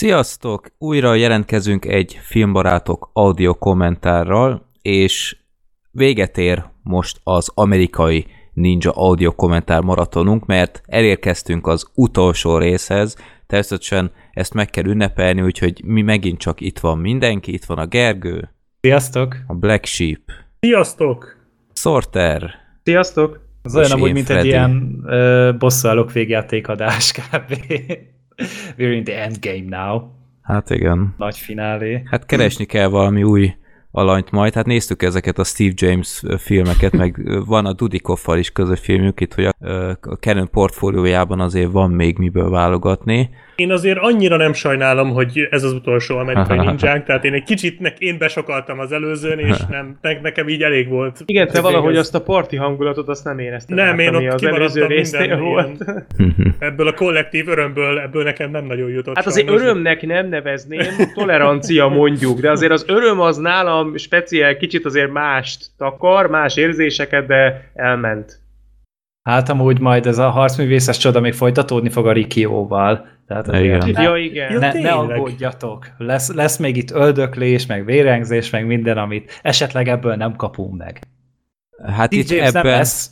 Sziasztok! Újra jelentkezünk egy filmbarátok audio kommentárral, és véget ér most az amerikai Ninja audio kommentár maratonunk, mert elérkeztünk az utolsó részhez, természetesen ezt meg kell ünnepelni, úgyhogy mi megint csak itt van mindenki, itt van a Gergő, Sziasztok! a Black Sheep, Sziasztok! Sorter, Sziasztok! Ez olyan amúgy, mint Freddy. egy ilyen bosszúállók végjátékadás kb. We're in the endgame now. hát igen. Nagy finálé. Hát keresni kell valami új alanyt majd. Hát néztük ezeket a Steve James filmeket, meg van a Dudikoffal is közös filmjük itt, hogy a, a Canon portfóliójában azért van még miből válogatni. Én azért annyira nem sajnálom, hogy ez az utolsó amerikai ninjánk, tehát én egy kicsit, nek, én besokaltam az előzőn, és nem, ne, nekem így elég volt. Igen, te valahogy azt a parti hangulatot azt nem érezted. Nem, át, én ott az előző résznél minden volt. ilyen- Ebből a kollektív örömből, ebből nekem nem nagyon jutott. Hát azért sajnos. örömnek nem nevezném, tolerancia mondjuk, de azért az öröm az nálam speciál kicsit azért mást takar, más érzéseket, de elment. Hát amúgy majd ez a harcművészes csoda még folytatódni fog a Rikióval. Tehát Igen. ne, Ja, igen. Ja, ne, ne tényleg? aggódjatok. Lesz, lesz még itt öldöklés, meg vérengzés, meg minden, amit esetleg ebből nem kapunk meg. Hát itt ebben, lesz.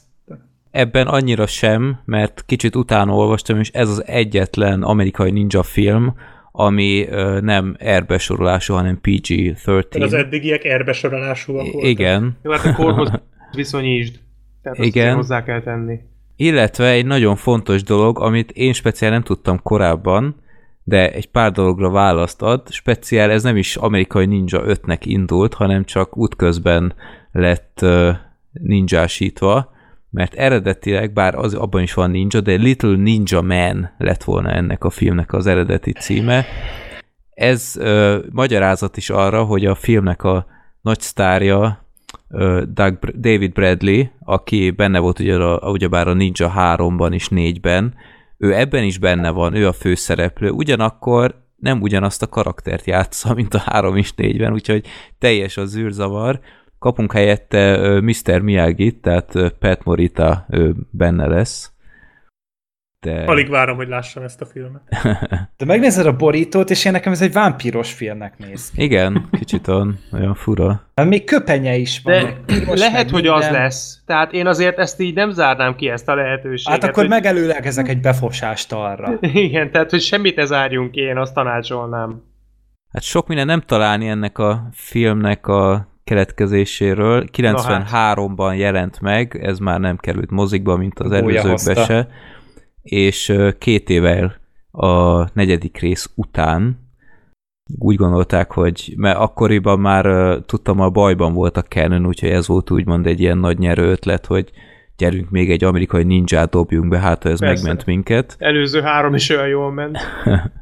ebben annyira sem, mert kicsit utána olvastam, és ez az egyetlen amerikai ninja film, ami ö, nem R-besorolású, hanem Mert az PG-13. eddigiek erbesorolásúak voltak. Igen, Jó, hát a korhoz viszonyítsd. Tehát Igen. hozzá kell tenni. illetve egy nagyon fontos dolog, amit én speciál nem tudtam korábban, de egy pár dologra választ ad. Speciál ez nem is amerikai Ninja 5-nek indult, hanem csak útközben lett uh, ninjásítva, mert eredetileg, bár az, abban is van ninja, de Little Ninja Man lett volna ennek a filmnek az eredeti címe. Ez uh, magyarázat is arra, hogy a filmnek a nagy sztárja ö, Doug, David Bradley, aki benne volt ugye a, ugyebár a Ninja 3-ban és 4-ben, ő ebben is benne van, ő a főszereplő, ugyanakkor nem ugyanazt a karaktert játsza, mint a 3 és 4-ben, úgyhogy teljes az űrzavar. Kapunk helyette Mr. miyagi tehát Pat Morita benne lesz. De... Alig várom, hogy lássam ezt a filmet. De megnézed a borítót, és én nekem ez egy vámpíros filmnek néz ki. Igen, kicsit olyan, olyan fura. Hát még köpenye is van. De piros, lehet, hogy az lesz. Tehát én azért ezt így nem zárnám ki ezt a lehetőséget. Hát akkor hogy... megelőlegezek egy befosást arra. Igen, tehát hogy semmit ne zárjunk ki, én azt tanácsolnám. Hát sok minden nem találni ennek a filmnek a keletkezéséről. 93-ban jelent meg, ez már nem került mozikba, mint az előzőkbe se. És két évvel a negyedik rész után úgy gondolták, hogy mert akkoriban már tudtam, a bajban volt a Canon, úgyhogy ez volt úgymond egy ilyen nagy nyerő ötlet, hogy gyerünk még egy amerikai ninját dobjunk be, hát ha ez Persze. megment minket. Előző három is olyan jól ment.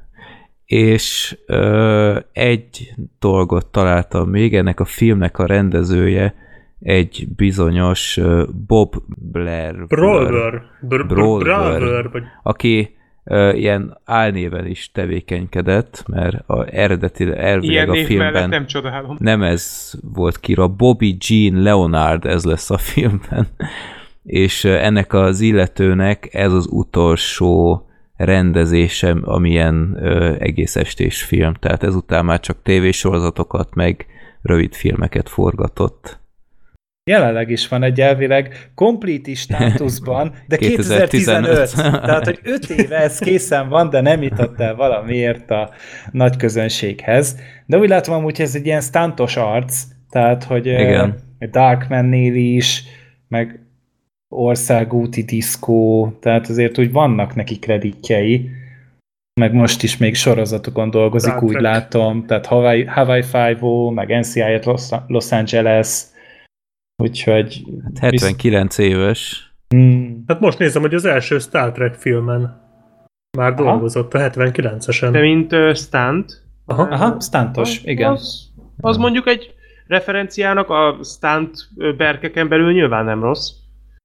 és ö, egy dolgot találtam még, ennek a filmnek a rendezője egy bizonyos ö, Bob Blair, Brawler. Br- Brawler. Brawler. Vagy aki ö, ilyen álnéven is tevékenykedett, mert a eredeti elvileg Ilyen a filmben nem. csodálom. nem ez volt kira, Bobby Jean Leonard ez lesz a filmben, és ennek az illetőnek ez az utolsó rendezésem, amilyen ö, egész estés film. Tehát ezután már csak tévésorozatokat, meg rövid filmeket forgatott. Jelenleg is van egy elvileg complete státuszban, de 2015. 2015. Tehát, hogy 5 éve ez készen van, de nem jutott el valamiért a nagy közönséghez. De úgy látom amúgy, ez egy ilyen stuntos arc, tehát, hogy Igen. Darkman-nél is, meg országúti diszkó, tehát azért úgy vannak neki kreditjei, meg most is még sorozatokon dolgozik, Star úgy Trek. látom, tehát Hawaii, Hawaii Five-O, meg NCIS Los, Los Angeles, úgyhogy... Hát 79 éves. Hmm, Hát most nézem, hogy az első Star Trek filmen már Aha. dolgozott a 79-esen. De mint uh, stunt. Aha. aha, stuntos, igen. Az, az mondjuk egy referenciának a stunt berkeken belül nyilván nem rossz.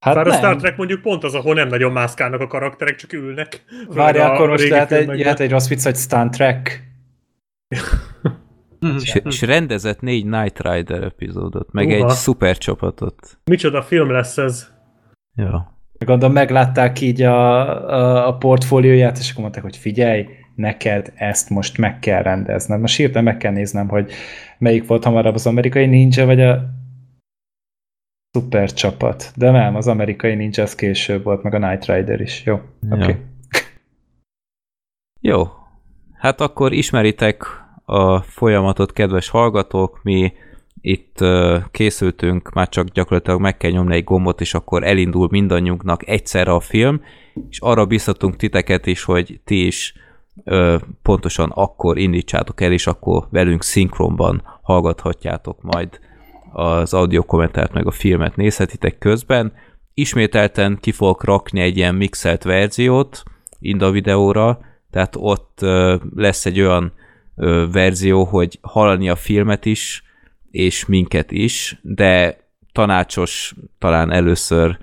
Hát Bár a nem. Star Trek mondjuk pont az, ahol nem nagyon mászkálnak a karakterek, csak ülnek. Várj, a akkor most lehet egy, lehet egy rossz vicc, hogy Stunt Trek. És, és rendezett négy Night Rider epizódot, meg Uha. egy szuper csapatot. Micsoda film lesz ez? Ja. Gondolom meglátták így a, a, a portfólióját, és akkor mondták, hogy figyelj, neked ezt most meg kell rendezned. Most hirtelen meg kell néznem, hogy melyik volt hamarabb az amerikai ninja, vagy a szuper csapat. De nem, az amerikai ninja az később volt, meg a Night Rider is. Jó, Ja. oké. Okay. Jó. Hát akkor ismeritek a folyamatot, kedves hallgatók, mi itt készültünk, már csak gyakorlatilag meg kell nyomni egy gombot, és akkor elindul mindannyiunknak egyszerre a film, és arra biztatunk titeket is, hogy ti is pontosan akkor indítsátok el, és akkor velünk szinkronban hallgathatjátok majd az audio kommentárt, meg a filmet nézhetitek közben. Ismételten ki fogok rakni egy ilyen mixelt verziót Inda videóra, tehát ott lesz egy olyan verzió, hogy hallani a filmet is, és minket is, de tanácsos talán először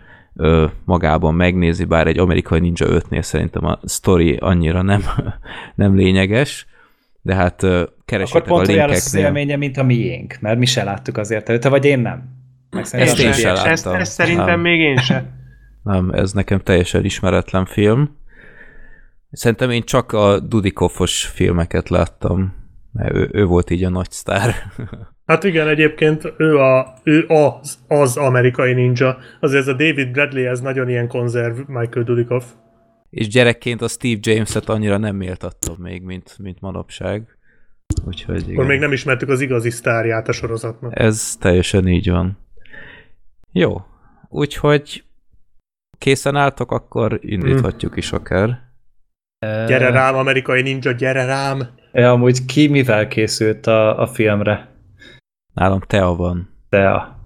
magában megnézi, bár egy amerikai Ninja 5-nél szerintem a story annyira nem, nem lényeges, de hát Akkor keresétek a pont olyan lesz az élménye, mint a miénk, mert mi se láttuk azért előtte, vagy én nem. Meg szerintem Ezt én a se többiek láttam. Ezt, ezt szerintem Nem. még én se. Nem, ez nekem teljesen ismeretlen film. Szerintem én csak a Dudikoffos filmeket láttam, mert ő, ő volt így a nagy sztár. Hát igen, egyébként ő, a, ő az, az amerikai ninja. Azért ez a David Bradley, ez nagyon ilyen konzerv Michael Dudikoff. És gyerekként a Steve James-et annyira nem méltattam még, mint, mint manapság. Úgyhogy igen. Akkor még nem ismertük az igazi sztárját a sorozatnak. Ez teljesen így van. Jó. Úgyhogy készen álltok, akkor indíthatjuk is akár. Gyere rám, amerikai ninja, gyere rám! Ja, amúgy ki mivel készült a, a filmre? Nálam Tea van. De a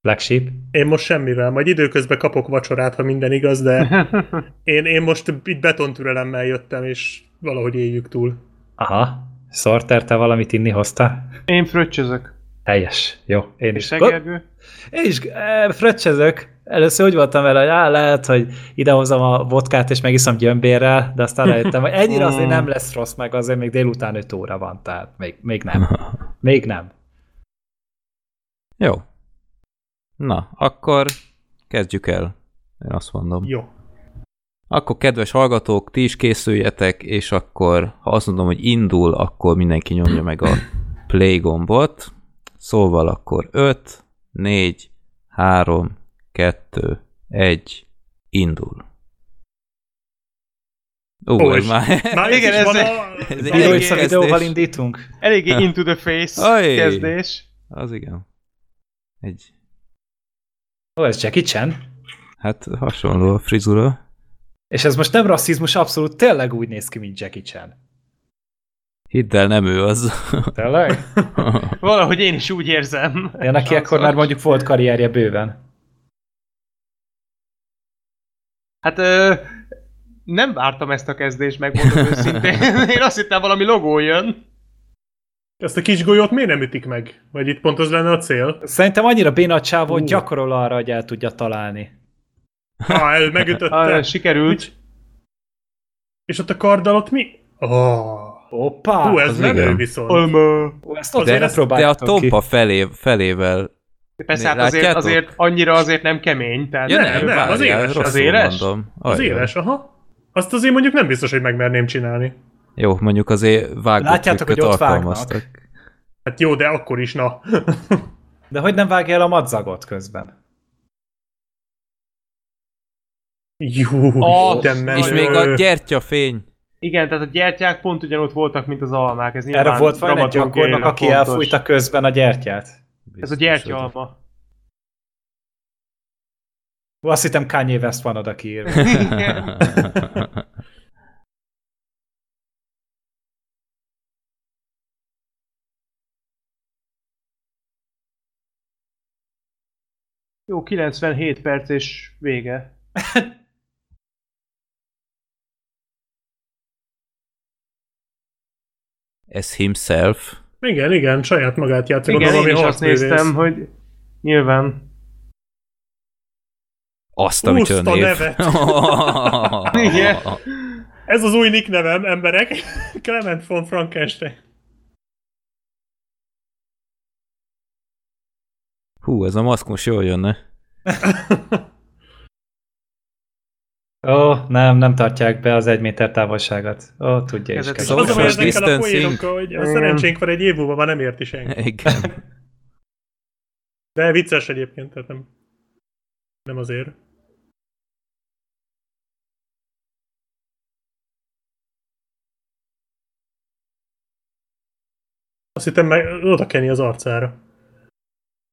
Black Sheep? Én most semmivel, majd időközben kapok vacsorát, ha minden igaz, de én, én most itt betontürelemmel jöttem, és valahogy éljük túl. Aha. Sorter, te valamit inni hoztál? Én fröccsözök. Helyes. Jó, én És is. te, Gergő? Én is e, fröccsözök. Először úgy voltam vele, hogy á, lehet, hogy idehozom a vodkát és megiszom gyömbérrel, de aztán rájöttem, hogy ennyire azért nem lesz rossz, meg azért még délután 5 óra van, tehát még, még nem. Még nem. Jó. Na, akkor kezdjük el. Én azt mondom. Jó. Akkor kedves hallgatók, ti is készüljetek, és akkor, ha azt mondom, hogy indul, akkor mindenki nyomja meg a play gombot. Szóval akkor 5, 4, 3, 2, 1, indul. Ó, ez már... Már Igen, ez ez- van a... ez egy vissza videóval indítunk? Eléggé into the face Ajj. kezdés. Az igen. Egy, Ó, ez Jackie Chan? hát hasonló a frizura. És ez most nem rasszizmus, abszolút tényleg úgy néz ki, mint Jackie Chan. Hidd el, nem ő az. Tényleg? Valahogy én is úgy érzem. Ja, neki akkor már mondjuk volt karrierje bőven. Hát ö, nem vártam ezt a kezdést, megmondom őszintén. Én azt hittem valami logó jön. Ezt a kis golyót miért nem ütik meg? Vagy itt pont az lenne a cél? Szerintem annyira béna a csávó, hogy gyakorol arra, hogy el tudja találni. Ah, el megütötte. Ah, sikerült. És ott a karddal ott mi? Oh. Hoppá! Hú, ez az menő igen. viszont. Ó, ezt azért De, ne de a tompa ki. felé, felével Persze, hát azért, Látjátok? azért annyira azért nem kemény. Tehát Ja, nem, nem, nem, az várjál, éles, az éles? Mondom. Az éles, aha. Azt azért mondjuk nem biztos, hogy megmerném csinálni. Jó, mondjuk azért vágott Látjátok, hogy ott vágnak. Hát jó, de akkor is, na. De hogy nem vágja el a madzagot közben? Jó, Az de menő. És még a gyertyafény. Igen, tehát a gyertyák pont ugyanott voltak, mint az almák. Ez Erre volt van egy gyakornok, aki fontos. elfújta közben a gyertyát. Ez a gyertyaalma. Ó, Azt hittem Kanye West van oda kiírva. Jó, 97 perc és vége. Ez himself. Igen, igen, saját magát játszik. Igen, Gondolom, én is azt néztem, hogy nyilván. Azt a micsoda Puszta név. nevet. Igen. Ez az új nick nevem, emberek. Clement von Frankenstein. Hú, ez a maszk most jól jönne. Ó, nem, nem tartják be az egy méter távolságot. Ó, tudja is. Kell. Az Social ezekkel a poénokkal, hogy a szerencsénk van egy év múlva, már nem érti senki. Igen. De vicces egyébként, tehát nem, nem azért. Azt hittem meg oda kenni az arcára.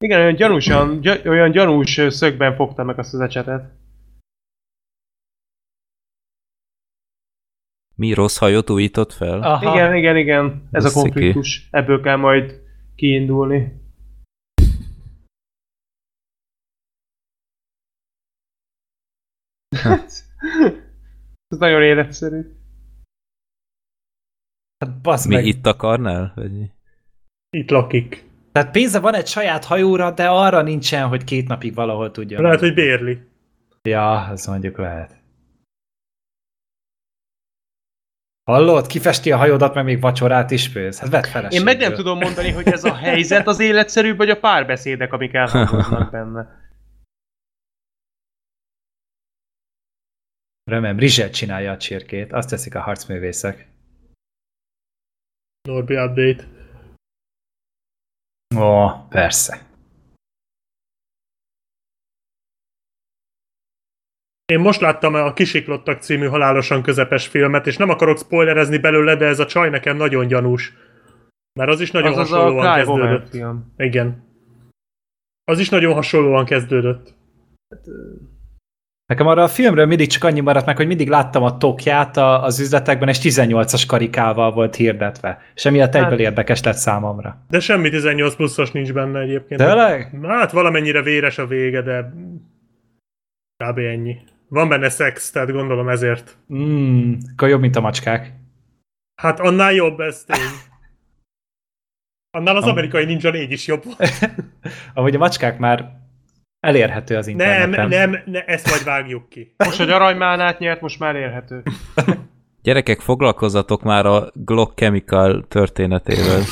Igen, olyan gyanúsan, gy- olyan gyanús szögben fogta meg azt az ecsetet. Mi rossz hajót újított fel? Aha. Igen, igen, igen. Ez a Ez sziki. konfliktus. Ebből kell majd kiindulni. Ez nagyon életszerű. Hát bassz Mi meg. itt akarnál? Vagy? Itt lakik. Tehát pénze van egy saját hajóra, de arra nincsen, hogy két napig valahol tudja. Lehet, hogy bérli. Ja, ez mondjuk lehet. Hallod? Kifesti a hajódat, meg még vacsorát is főz. Hát vedd Én feleségül. meg nem tudom mondani, hogy ez a helyzet az életszerűbb, vagy a párbeszédek, amik elhangoznak benne. Remem, Rizset csinálja a csirkét, azt teszik a harcművészek. Norbi update. Ó, persze. Én most láttam a Kisiklottak című halálosan közepes filmet, és nem akarok spoilerezni belőle, de ez a csaj nekem nagyon gyanús. Mert az is nagyon Az az a hasonlóan Clive Owen kezdődött. film. Igen. Az is nagyon hasonlóan kezdődött. Nekem arra a filmről mindig csak annyi maradt meg, hogy mindig láttam a tokját a, az üzletekben, és 18-as karikával volt hirdetve. És emiatt egyből Hát- érdekes lett számomra. De semmi 18 pluszos nincs benne egyébként. Tényleg? Hát valamennyire véres a vége, de kb. ennyi. Van benne szex, tehát gondolom ezért. Mm, akkor jobb, mint a macskák. Hát annál jobb ez tény. Annál az Am- amerikai Ninja 4 is jobb volt. Ahogy a macskák már elérhető az Nem, interneten. nem, ne, ezt majd vágjuk ki. Most, hogy aranymánát nyert, most már érhető. Gyerekek, foglalkozzatok már a Glock Chemical történetével.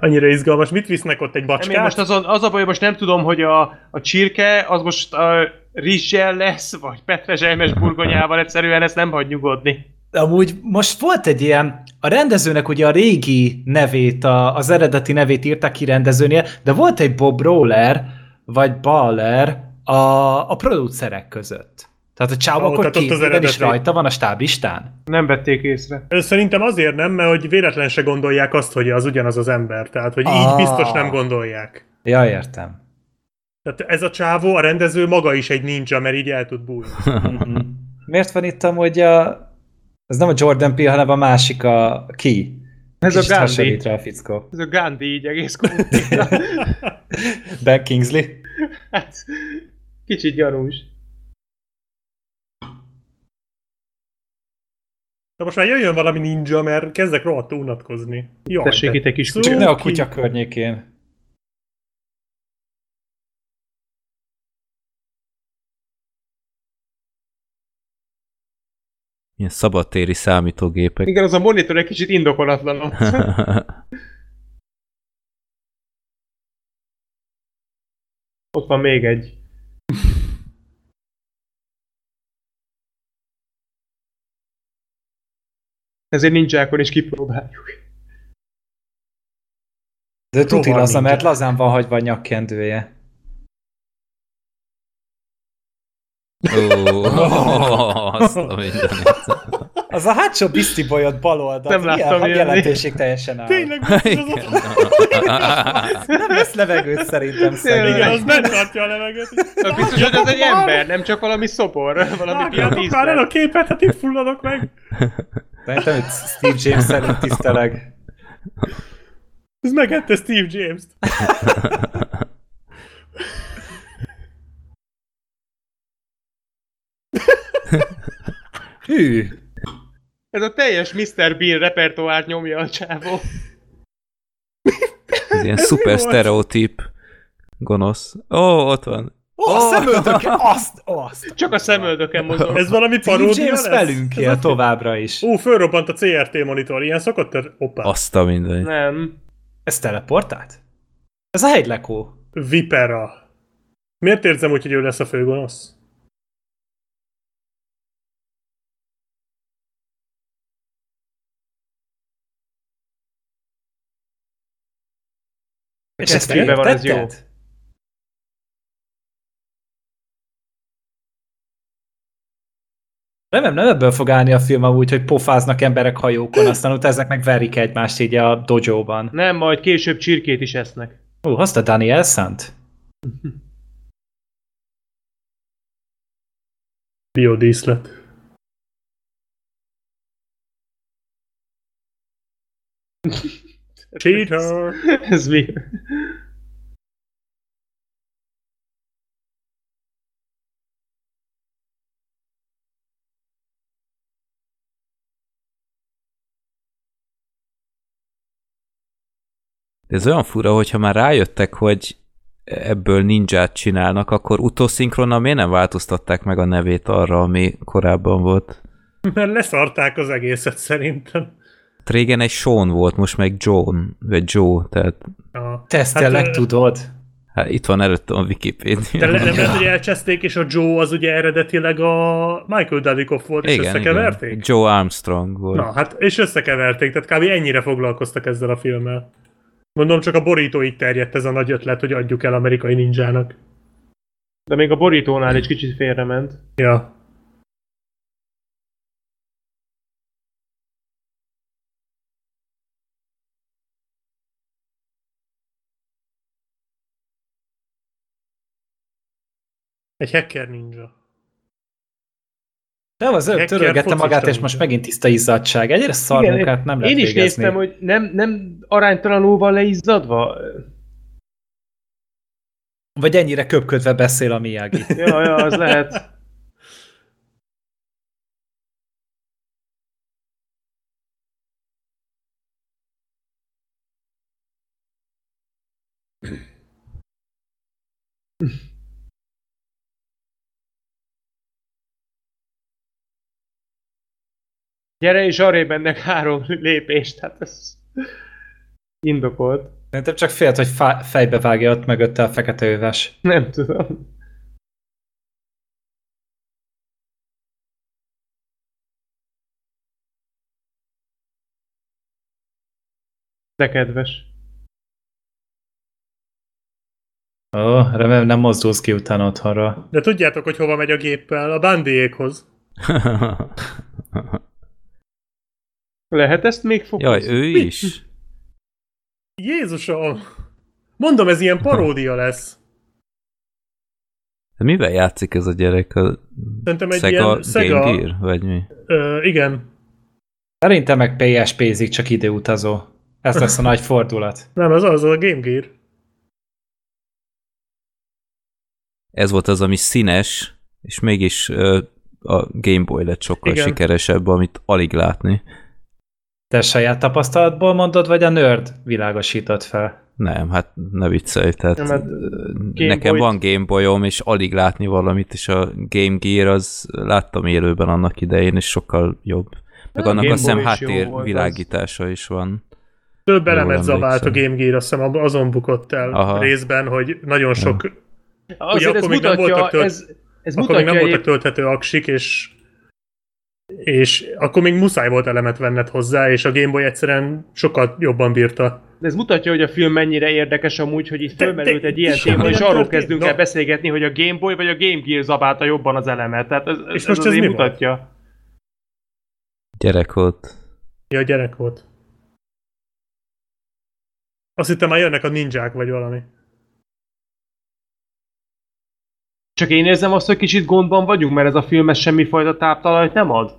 Annyira izgalmas. Mit visznek ott egy Nem, én bacskát? most azon, az a baj, most nem tudom, hogy a, a csirke az most a rizssel lesz, vagy petrezselymes burgonyával, egyszerűen ezt nem hagy nyugodni. Amúgy most volt egy ilyen, a rendezőnek ugye a régi nevét, a, az eredeti nevét írták ki rendezőnél, de volt egy Bob Roller, vagy Baller a, a producerek között. Tehát a csáv Ó, akkor tehát ott az kézében is rajta van a stáblistán. Nem vették észre. Szerintem azért nem, mert hogy véletlen se gondolják azt, hogy az ugyanaz az ember. Tehát, hogy így Ah. biztos nem gondolják. Ja, értem. Tehát ez a csávó, a rendező maga is egy ninja, mert így el tud bújni. Miért van itt amúgy a... Ez nem a Jordan Peele, hanem a másik a ki. Ez a Gandhi. rá a fickó. Ez a Gandhi így egész. Ben Kingsley. hát, kicsit gyanús. De most már jöjjön valami ninja, mert kezdek rohadt unatkozni. Jaj, Tessék itt egy kis. Csak ne a kutya környékén. Ilyen szabadtéri számítógépek. Igen, az a monitor egy kicsit indokolatlan ott. Ott van még egy. Ezért ninjákon is kipróbáljuk. De tuti laza, mert lazán van hagyva a nyakkendője. Ó, azt a mindenit. Az a hátsó bizti bolyod bal oldalt. Nem láttam ilyen, jelentőség teljesen áll. Tényleg, az Igen. Nem vesz levegőt szerintem Igen, szegény. az bent tartja a levegőt. Na, biztos, hogy ez egy ember, nem csak valami szobor, valami már el a képet, hát itt fulladok meg. Szerintem itt Steve James szerint tiszteleg. Ez megette Steve James-t. Hű. Ez a teljes Mr. Bean repertoárt nyomja a csávó. Ez ilyen Ez szuper sztereotíp gonosz. Ó, ott van. Ó, oh, a szemöldöke, azt, azt. Csak a szemöldöken mozog. Ez valami paródia lesz? velünk ilyen továbbra is. Ú, fölrobbant a CRT monitor, ilyen szokott? Opa. Azt a minden. Nem. Ez teleportált? Ez a hegylekó. Vipera. Miért érzem úgy, hogy ő lesz a főgonosz? És ez van, ez jó. Értetted? Nem, nem ebből fog állni a film úgy, hogy pofáznak emberek hajókon, aztán utáznak meg verik egymást így a dojo-ban. Nem, majd később csirkét is esznek. Ó, hozta Daniel Sant? Biodíszlet. Cheater! Ez mi? De ez olyan fura, hogyha már rájöttek, hogy ebből ninját csinálnak, akkor utószinkronnal miért nem változtatták meg a nevét arra, ami korábban volt? Mert leszarták az egészet szerintem. Hát Régen egy Sean volt, most meg John, vagy Joe, tehát Ja. Te ezt tényleg ö, tudod? hát itt van előttem a Wikipedia. De le, nem lehet, hogy elcseszték, és a Joe az ugye eredetileg a Michael Dudikoff volt, és igen, összekeverték? igen. Joe Armstrong volt. Na, hát, és összekeverték, tehát kb. ennyire foglalkoztak ezzel a filmmel. Mondom, csak a borítóig terjedt ez a nagy ötlet, hogy adjuk el amerikai ninjának. De még a borítónál is kicsit félrement. Ja. Egy hacker ninja. Nem, az előbb törölgette magát, és most megint tiszta izzadság. Egyre szar Igen, munkát nem lehet Én is végezni. néztem, hogy nem, nem aránytalanul van leizzadva. Vagy ennyire köpködve beszél a Miyagi. Ja, ja, az lehet. Gyere és arrébb ennek három lépést, hát ez indokolt. Szerintem csak félt, hogy fejbe vágja ott mögötte a fekete öves. Nem tudom. De kedves. Ó, remélem nem mozdulsz ki utána otthonra. De tudjátok, hogy hova megy a géppel? A Bandiékhoz. Lehet ezt még fokozni? Jaj, ő is? Jézusom! Mondom, ez ilyen paródia lesz. De mivel játszik ez a gyerek? A Szerintem egy Sega ilyen Sega- Game Gear? Vagy mi? Ö, igen. Szerintem meg PSP-zik, csak időutazó. Ez lesz a nagy fordulat. Nem, az az a Game Gear. Ez volt az, ami színes, és mégis ö, a Game Boy lett sokkal Igen. sikeresebb, amit alig látni. Te saját tapasztalatból mondod, vagy a nerd világosított fel? Nem, hát ne viccelj, tehát Nem, hát nekem Boy-t- van Game Boyom, és alig látni valamit, és a Game Gear az láttam élőben annak idején, és sokkal jobb. Meg A annak Game azt hiszem háttér volt, az. világítása is van. Több elemet zabált a. Game Gear, azt hiszem azon bukott el Aha. részben, hogy nagyon sok, Azért ez akkor még nem mutatja, voltak tölt- ez, ez akkor még mutatja nem voltak tölthető aksik, és és akkor még muszáj volt elemet venned hozzá, és a Game Boy egyszerűen sokkal jobban bírta. de ez mutatja, hogy a film mennyire érdekes amúgy, hogy itt fölmerült egy ilyen téma, és arról történt. kezdünk Na. el beszélgetni, hogy a Game Boy vagy a Game Gear zabálta jobban az elemet. Tehát ez, ez, És ez most ez azért mi volt? mutatja. Gyerek volt. Ja, gyerek volt. Azt hittem már jönnek a ninják, vagy valami. Csak én érzem azt, hogy kicsit gondban vagyunk, mert ez a film ez semmifajta táptalajt nem ad.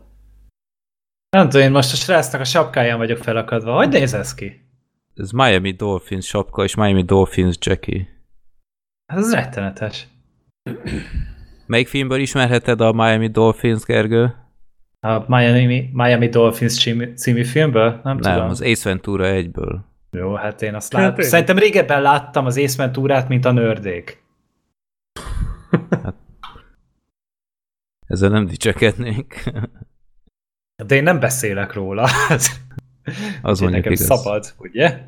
Nem tudom, én most a srácnak a sapkáján vagyok felakadva. Hogy néz ez ki? Ez Miami Dolphins sapka, és Miami Dolphins Jackie. Ez rettenetes. Melyik filmből ismerheted a Miami Dolphins, Gergő? A Miami, Miami Dolphins című, című filmből? Nem, Nem, tudom. az Ace Ventura egyből. Jó, hát én azt Hát láttam. én- Szerintem régebben láttam az Ace Venturát, mint a nördék. Ezzel nem dicsekednénk. De én nem beszélek róla. Az Úgyhogy mondjuk nekem igaz. szabad, ugye?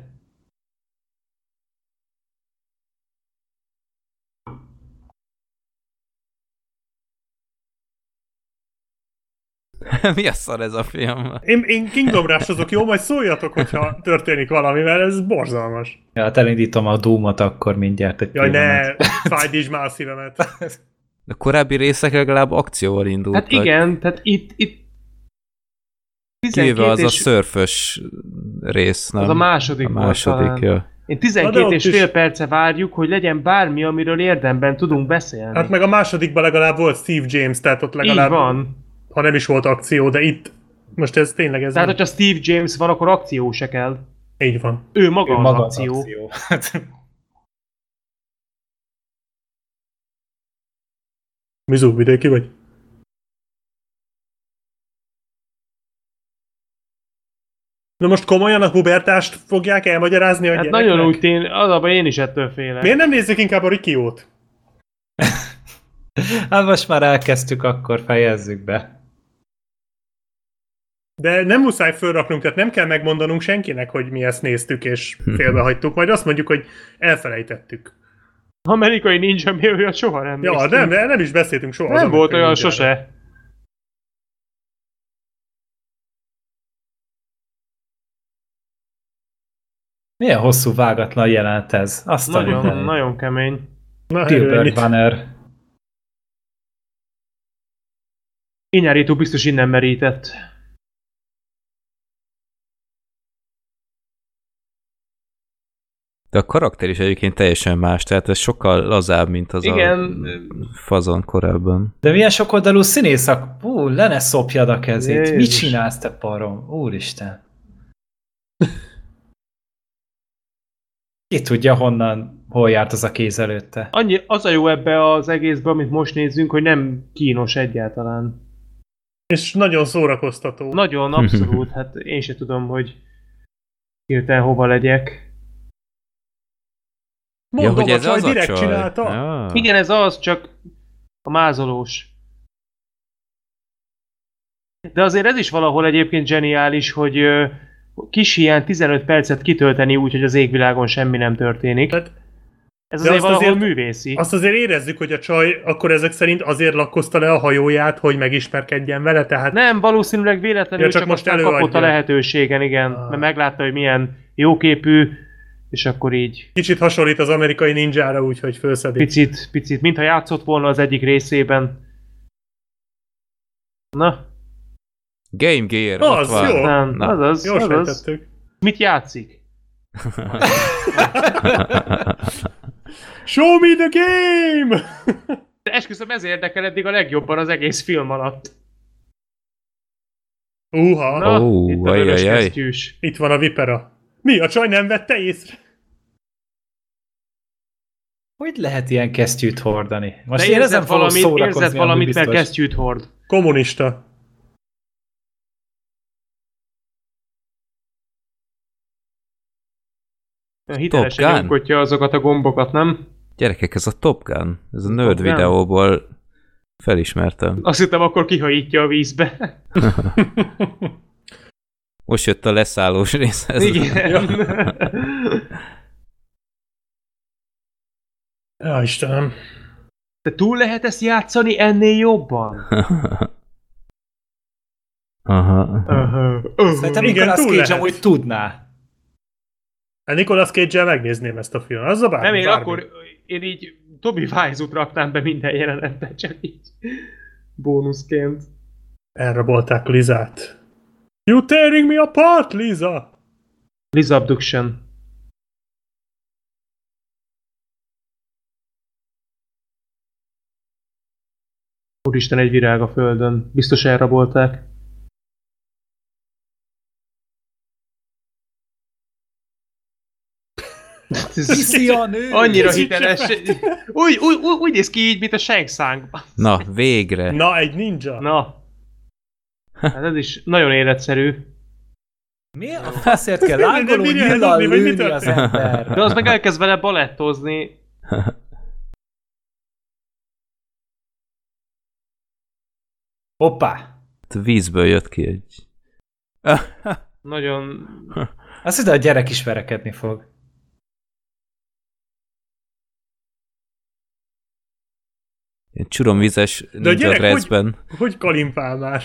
Mi a szar ez a film? Én, én Kingdom Rush jó? Majd szóljatok, hogyha történik valami, mert ez borzalmas. Ja, hát elindítom a Doom-ot akkor mindjárt egy Jaj, ne, fájdítsd már a szívemet. A korábbi részek legalább akcióval indultak. Hát igen, tehát itt, itt Kivéve 12 az a és szörfös rész, nem? az a második, a második, volt ja. Én Na 12 de ott és is- fél perce várjuk, hogy legyen bármi, amiről érdemben tudunk beszélni. Hát meg a másodikban legalább volt Steve James, tehát ott Így legalább, van. ha nem is volt akció, de itt most ez tényleg ez Tehát, nem- hogyha Steve James van, akkor akció se kell. így van. Ő maga, Ő az maga az akció. akció. Hát, Mizu, vidéki vagy? Na most komolyan a pubertást fogják elmagyarázni a Hát gyereknek? nagyon úgy tény, az abban én is ettől félek. Miért nem nézzük inkább a Rikiót? hát most már elkezdtük, akkor fejezzük be. De nem muszáj fölraknunk, tehát nem kell megmondanunk senkinek, hogy mi ezt néztük és félbehagytuk, majd azt mondjuk, hogy elfelejtettük. Amerikai ninja mi olyat soha nem Ja, néztünk. nem, de nem is beszéltünk soha. az nem volt olyan sose. Milyen hosszú vágatlan jelent ez? Azt a Nagyon, mindenit. nagyon kemény. Na, Spielberg ennyit. banner. Inyárító biztos innen merített. De a karakter is egyébként teljesen más, tehát ez sokkal lazább, mint az Igen. a fazon korábban. De milyen sokoldalú színészak? Hú, le ne szopjad a kezét. Jézus. Mit csinálsz te parom? Úristen. Ki tudja honnan, hol járt az a kéz előtte. Annyi, az a jó ebbe az egészben, amit most nézzünk, hogy nem kínos egyáltalán. És nagyon szórakoztató. Nagyon, abszolút. Hát én se tudom, hogy hirtelen hova legyek. Mondom, ja, hogy ez a csaj az a direkt csaj. csinálta. Ja. Igen, ez az, csak a mázolós. De azért ez is valahol egyébként zseniális, hogy ö, kis ilyen 15 percet kitölteni úgy, hogy az égvilágon semmi nem történik. Tehát Ez azért azt valahol azért- művészi. azt azért érezzük, hogy a csaj akkor ezek szerint azért lakkozta le a hajóját, hogy megismerkedjen vele, tehát Nem, valószínűleg véletlenül Ja, csak, csak most aztán kapott a előadja. lehetőségen, igen. Ah. Mert meglátta, hogy milyen jóképű, és akkor így kicsit hasonlít az amerikai ninjára, úgyhogy felszedik. picit, picit, mintha játszott volna az egyik részében. Na, Game Gear, Az, ott van. jó. nem, Na, azaz, Jól azaz. sejtettük. Mit játszik? Show me the game! De esküszöm ez érdekel eddig a legjobban az egész film alatt. Uha, Na, Ó, itt a vörös kesztyűs. itt van a vipera. Mi, a csaj nem vette észre? Hogy lehet ilyen kesztyűt hordani? Most De érzed valamit, érzed ami valamit, mert biztos. kesztyűt hord. Kommunista. Hitelesen Gun? nyomkodja azokat a gombokat, nem? Gyerekek, ez a Top Gun. Ez a nerd Top Gun? videóból felismertem. Azt hittem, akkor kihajítja a vízbe. Most jött a leszállós rész. Ez Igen. Ja, Istenem. De túl lehet ezt játszani ennél jobban? Aha. Uh-huh. Szerintem Igen, Nicolas Cage amúgy tudná. A Nicolas cage megnézném ezt a filmet. Az a bármi, Nem, én bármi. akkor én így Tobi Wiseau-t raknám be minden jelenetbe, csak így bónuszként. Elrabolták Lizát. You tearing me apart, Liza! Liz Abduction. Úristen, egy virág a földön. Biztos elrabolták. Hiszi a nő! Annyira hiteles. Úgy, úgy, úgy, úgy néz ki így, mint a Tsung. Na, végre. Na, egy ninja. Na. Hát ez is nagyon életszerű. Mi a faszért kell lángoló nyillal lőni az ember? De az meg elkezd vele balettozni. Hoppá! Hát Vízből jött ki egy... Nagyon... Azt hiszem, a gyerek is verekedni fog. Csuromvizes a ninja gyerek hogy-. Hogy kalimpál már?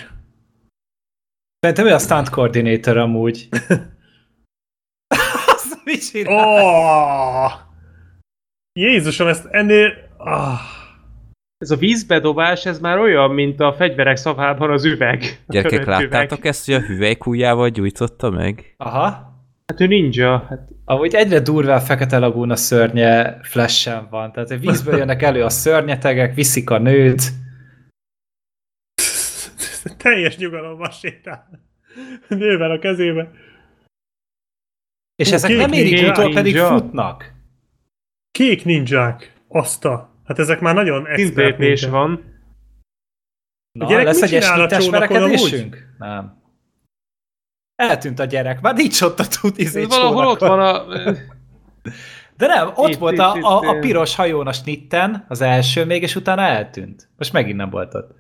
Szerintem ő a stunt coordinator amúgy. Azt mit csinál? Oh! Jézusom, ezt ennél... Ah. Ez a vízbedobás, ez már olyan, mint a fegyverek szavában az üveg. A Gyerekek, törött üveg. láttátok ezt, hogy a hüvelykújjával gyújtotta meg? Aha. Hát ő ninja. Hát Amúgy egyre durvább Fekete Laguna szörnye flash van. Tehát a vízből jönnek elő a szörnyetegek, viszik a nőt. Teljes nyugalomban sétál. Nővel a kezébe. És Hú, ezek nem érik utól, pedig Ninja. futnak. Kék ninják. Azt a... Hát ezek már nagyon expert van. Na, A gyerek lesz mit egy csinál a esnites csónakon verekedésünk? Nem. Eltűnt a gyerek, már nincs ott a tud izé valahol ott van a... De nem, ott Itt, volt itt, a, a, a piros hajón a snitten, az első még, és utána eltűnt. Most megint nem volt ott.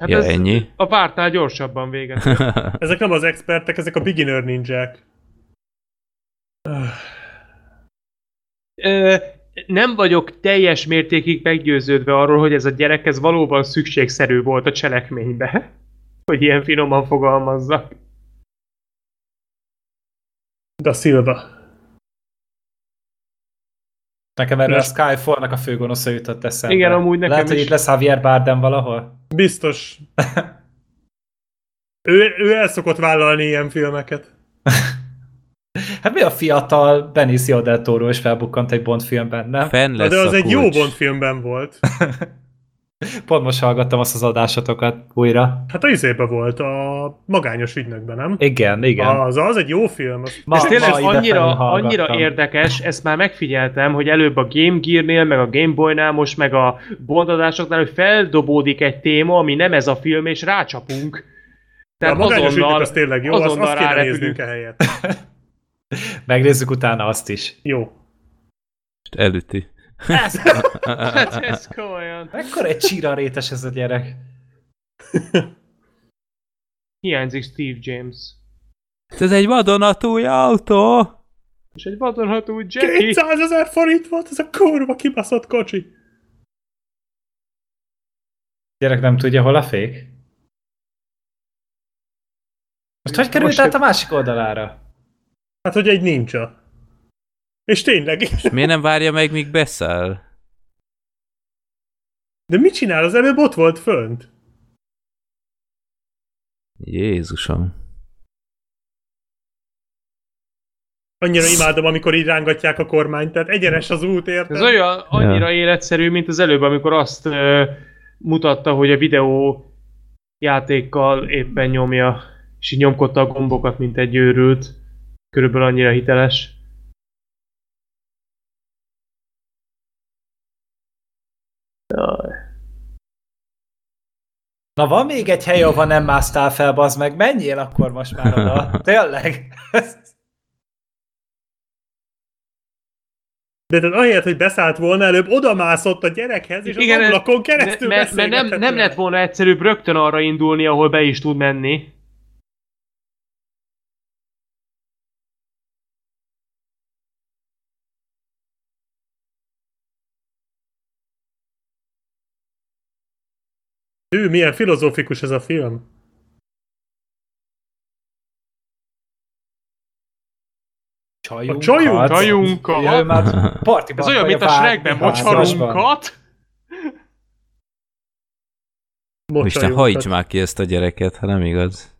Hát ja, ez ennyi. a vártnál gyorsabban véget. Ezek nem az expertek, ezek a beginner ninják. Nem vagyok teljes mértékig meggyőződve arról, hogy ez a gyerek ez valóban szükségszerű volt a cselekménybe. Hogy ilyen finoman fogalmazzak. Da Silva. Nekem erről a Skyfall-nak a főgonosza jutott eszembe. Igen, amúgy nekem Lehet, hogy is. itt lesz Javier Bardem valahol? Biztos. ő, ő el szokott vállalni ilyen filmeket. Hát mi a fiatal Benicio del Toro is felbukkant egy Bond filmben, nem? Fenn lesz de az a egy jó. Bond filmben volt. Pont most hallgattam azt az adásotokat újra. Hát a izébe volt, a magányos ügynökben, nem? Igen, igen. Az, az egy jó film. Az... Ma- Ez tényleg ma annyira, annyira érdekes, ezt már megfigyeltem, hogy előbb a Game Gear-nél, meg a Game Boy-nál, most meg a Bond adásoknál, hogy feldobódik egy téma, ami nem ez a film, és rácsapunk. De a magányos ügynök azonnal, az tényleg jó, azt, azonnal azt kéne rárepülünk. néznünk ehelyett. Megnézzük utána azt is. Jó. Elüti. Ez, Hát ez komolyan. mekkora egy csíra rétes ez a gyerek. Hiányzik Steve James. Ez egy vadonatúj autó! És egy vadonható Jackie. 200 ezer forint volt ez a kurva kibaszott kocsi. Gyerek nem tudja, hol a fék? Most hogy került Most át a másik oldalára? Hát, hogy egy ninja. És tényleg. Miért nem várja meg, míg beszáll? De mit csinál? Az előbb ott volt fönt. Jézusom. Annyira imádom, amikor így rángatják a kormányt, tehát egyenes az út, érted? Ez olyan annyira életszerű, mint az előbb, amikor azt ö, mutatta, hogy a videó játékkal éppen nyomja, és így nyomkodta a gombokat, mint egy őrült. Körülbelül annyira hiteles. Jaj. Na van még egy hely, ahova nem másztál fel, bazd meg, menjél akkor most már oda. Tényleg? De tehát ahelyett, hogy beszállt volna előbb, oda mászott a gyerekhez, és Igen, az ablakon keresztül mert, mert nem, nem lett volna egyszerűbb rögtön arra indulni, ahol be is tud menni. Ő, milyen filozófikus ez a film. Csajunkat. A csajunk- csajunkat. Ja, már Ez olyan, mint a Shrekben, mocsarunkat. Isten, hajts már ki ezt a gyereket, ha nem igaz.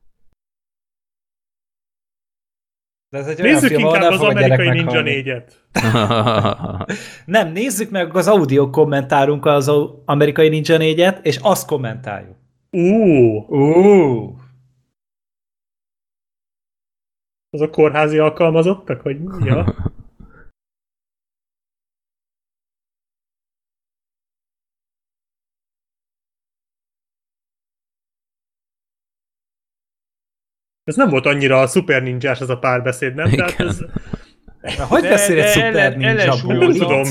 De ez egy Nézzük film, inkább az amerikai Ninja meghalni. 4-et. Nem, nézzük meg az audio kommentárunkkal az amerikai Ninja 4-et, és azt kommentáljuk. Ú, Ú, az a kórházi alkalmazottak, mi? ja? Ez nem volt annyira a Super Ninjás ez a párbeszéd, nem? Tehát Igen. ez, Na, hogy beszél egy szuper ellensúlyozza- nem tudom.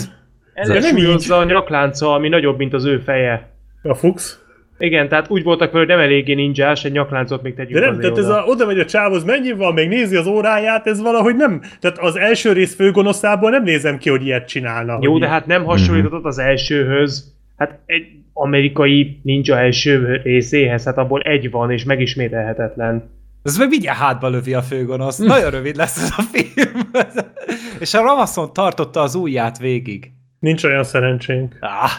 Ellensúlyozza a nyaklánca, ami nagyobb, mint az ő feje. A Fuchs. Igen, tehát úgy voltak fel, hogy nem eléggé ninjás, egy nyakláncot még tegyük De nem, tehát ez oda. a, oda megy a csávhoz, mennyi van, még nézi az óráját, ez valahogy nem. Tehát az első rész főgonoszából nem nézem ki, hogy ilyet csinálna. Jó, de hát nem hasonlított az elsőhöz. Hát egy amerikai ninja első részéhez, hát abból egy van, és megismételhetetlen. Ez meg mindjárt hátba lövi a főgonosz. Nagyon rövid lesz ez a film. és a Ramaszon tartotta az ujját végig. Nincs olyan szerencsénk. Ah,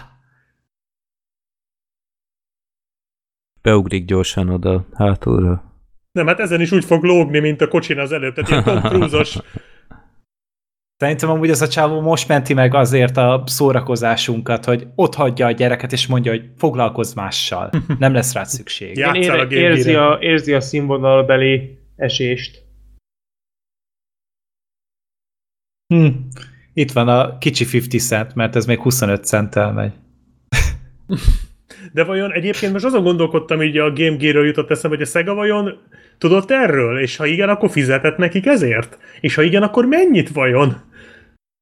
Beugrik gyorsan oda hátulra. Nem, hát ezen is úgy fog lógni, mint a kocsin az előbb. Tehát ilyen Tom Cruise-os. Szerintem amúgy ez a csávó most menti meg azért a szórakozásunkat, hogy ott hagyja a gyereket, és mondja, hogy foglalkozz mással. Nem lesz rá szükség. Igen, Játsszál a érzi, a, érzi a színvonalbeli esést. Hm. Itt van a kicsi 50 cent, mert ez még 25 centtel megy. De vajon egyébként most azon gondolkodtam, így a Game Gear-ről jutott eszembe, hogy a Sega vajon tudott erről? És ha igen, akkor fizetett nekik ezért? És ha igen, akkor mennyit vajon?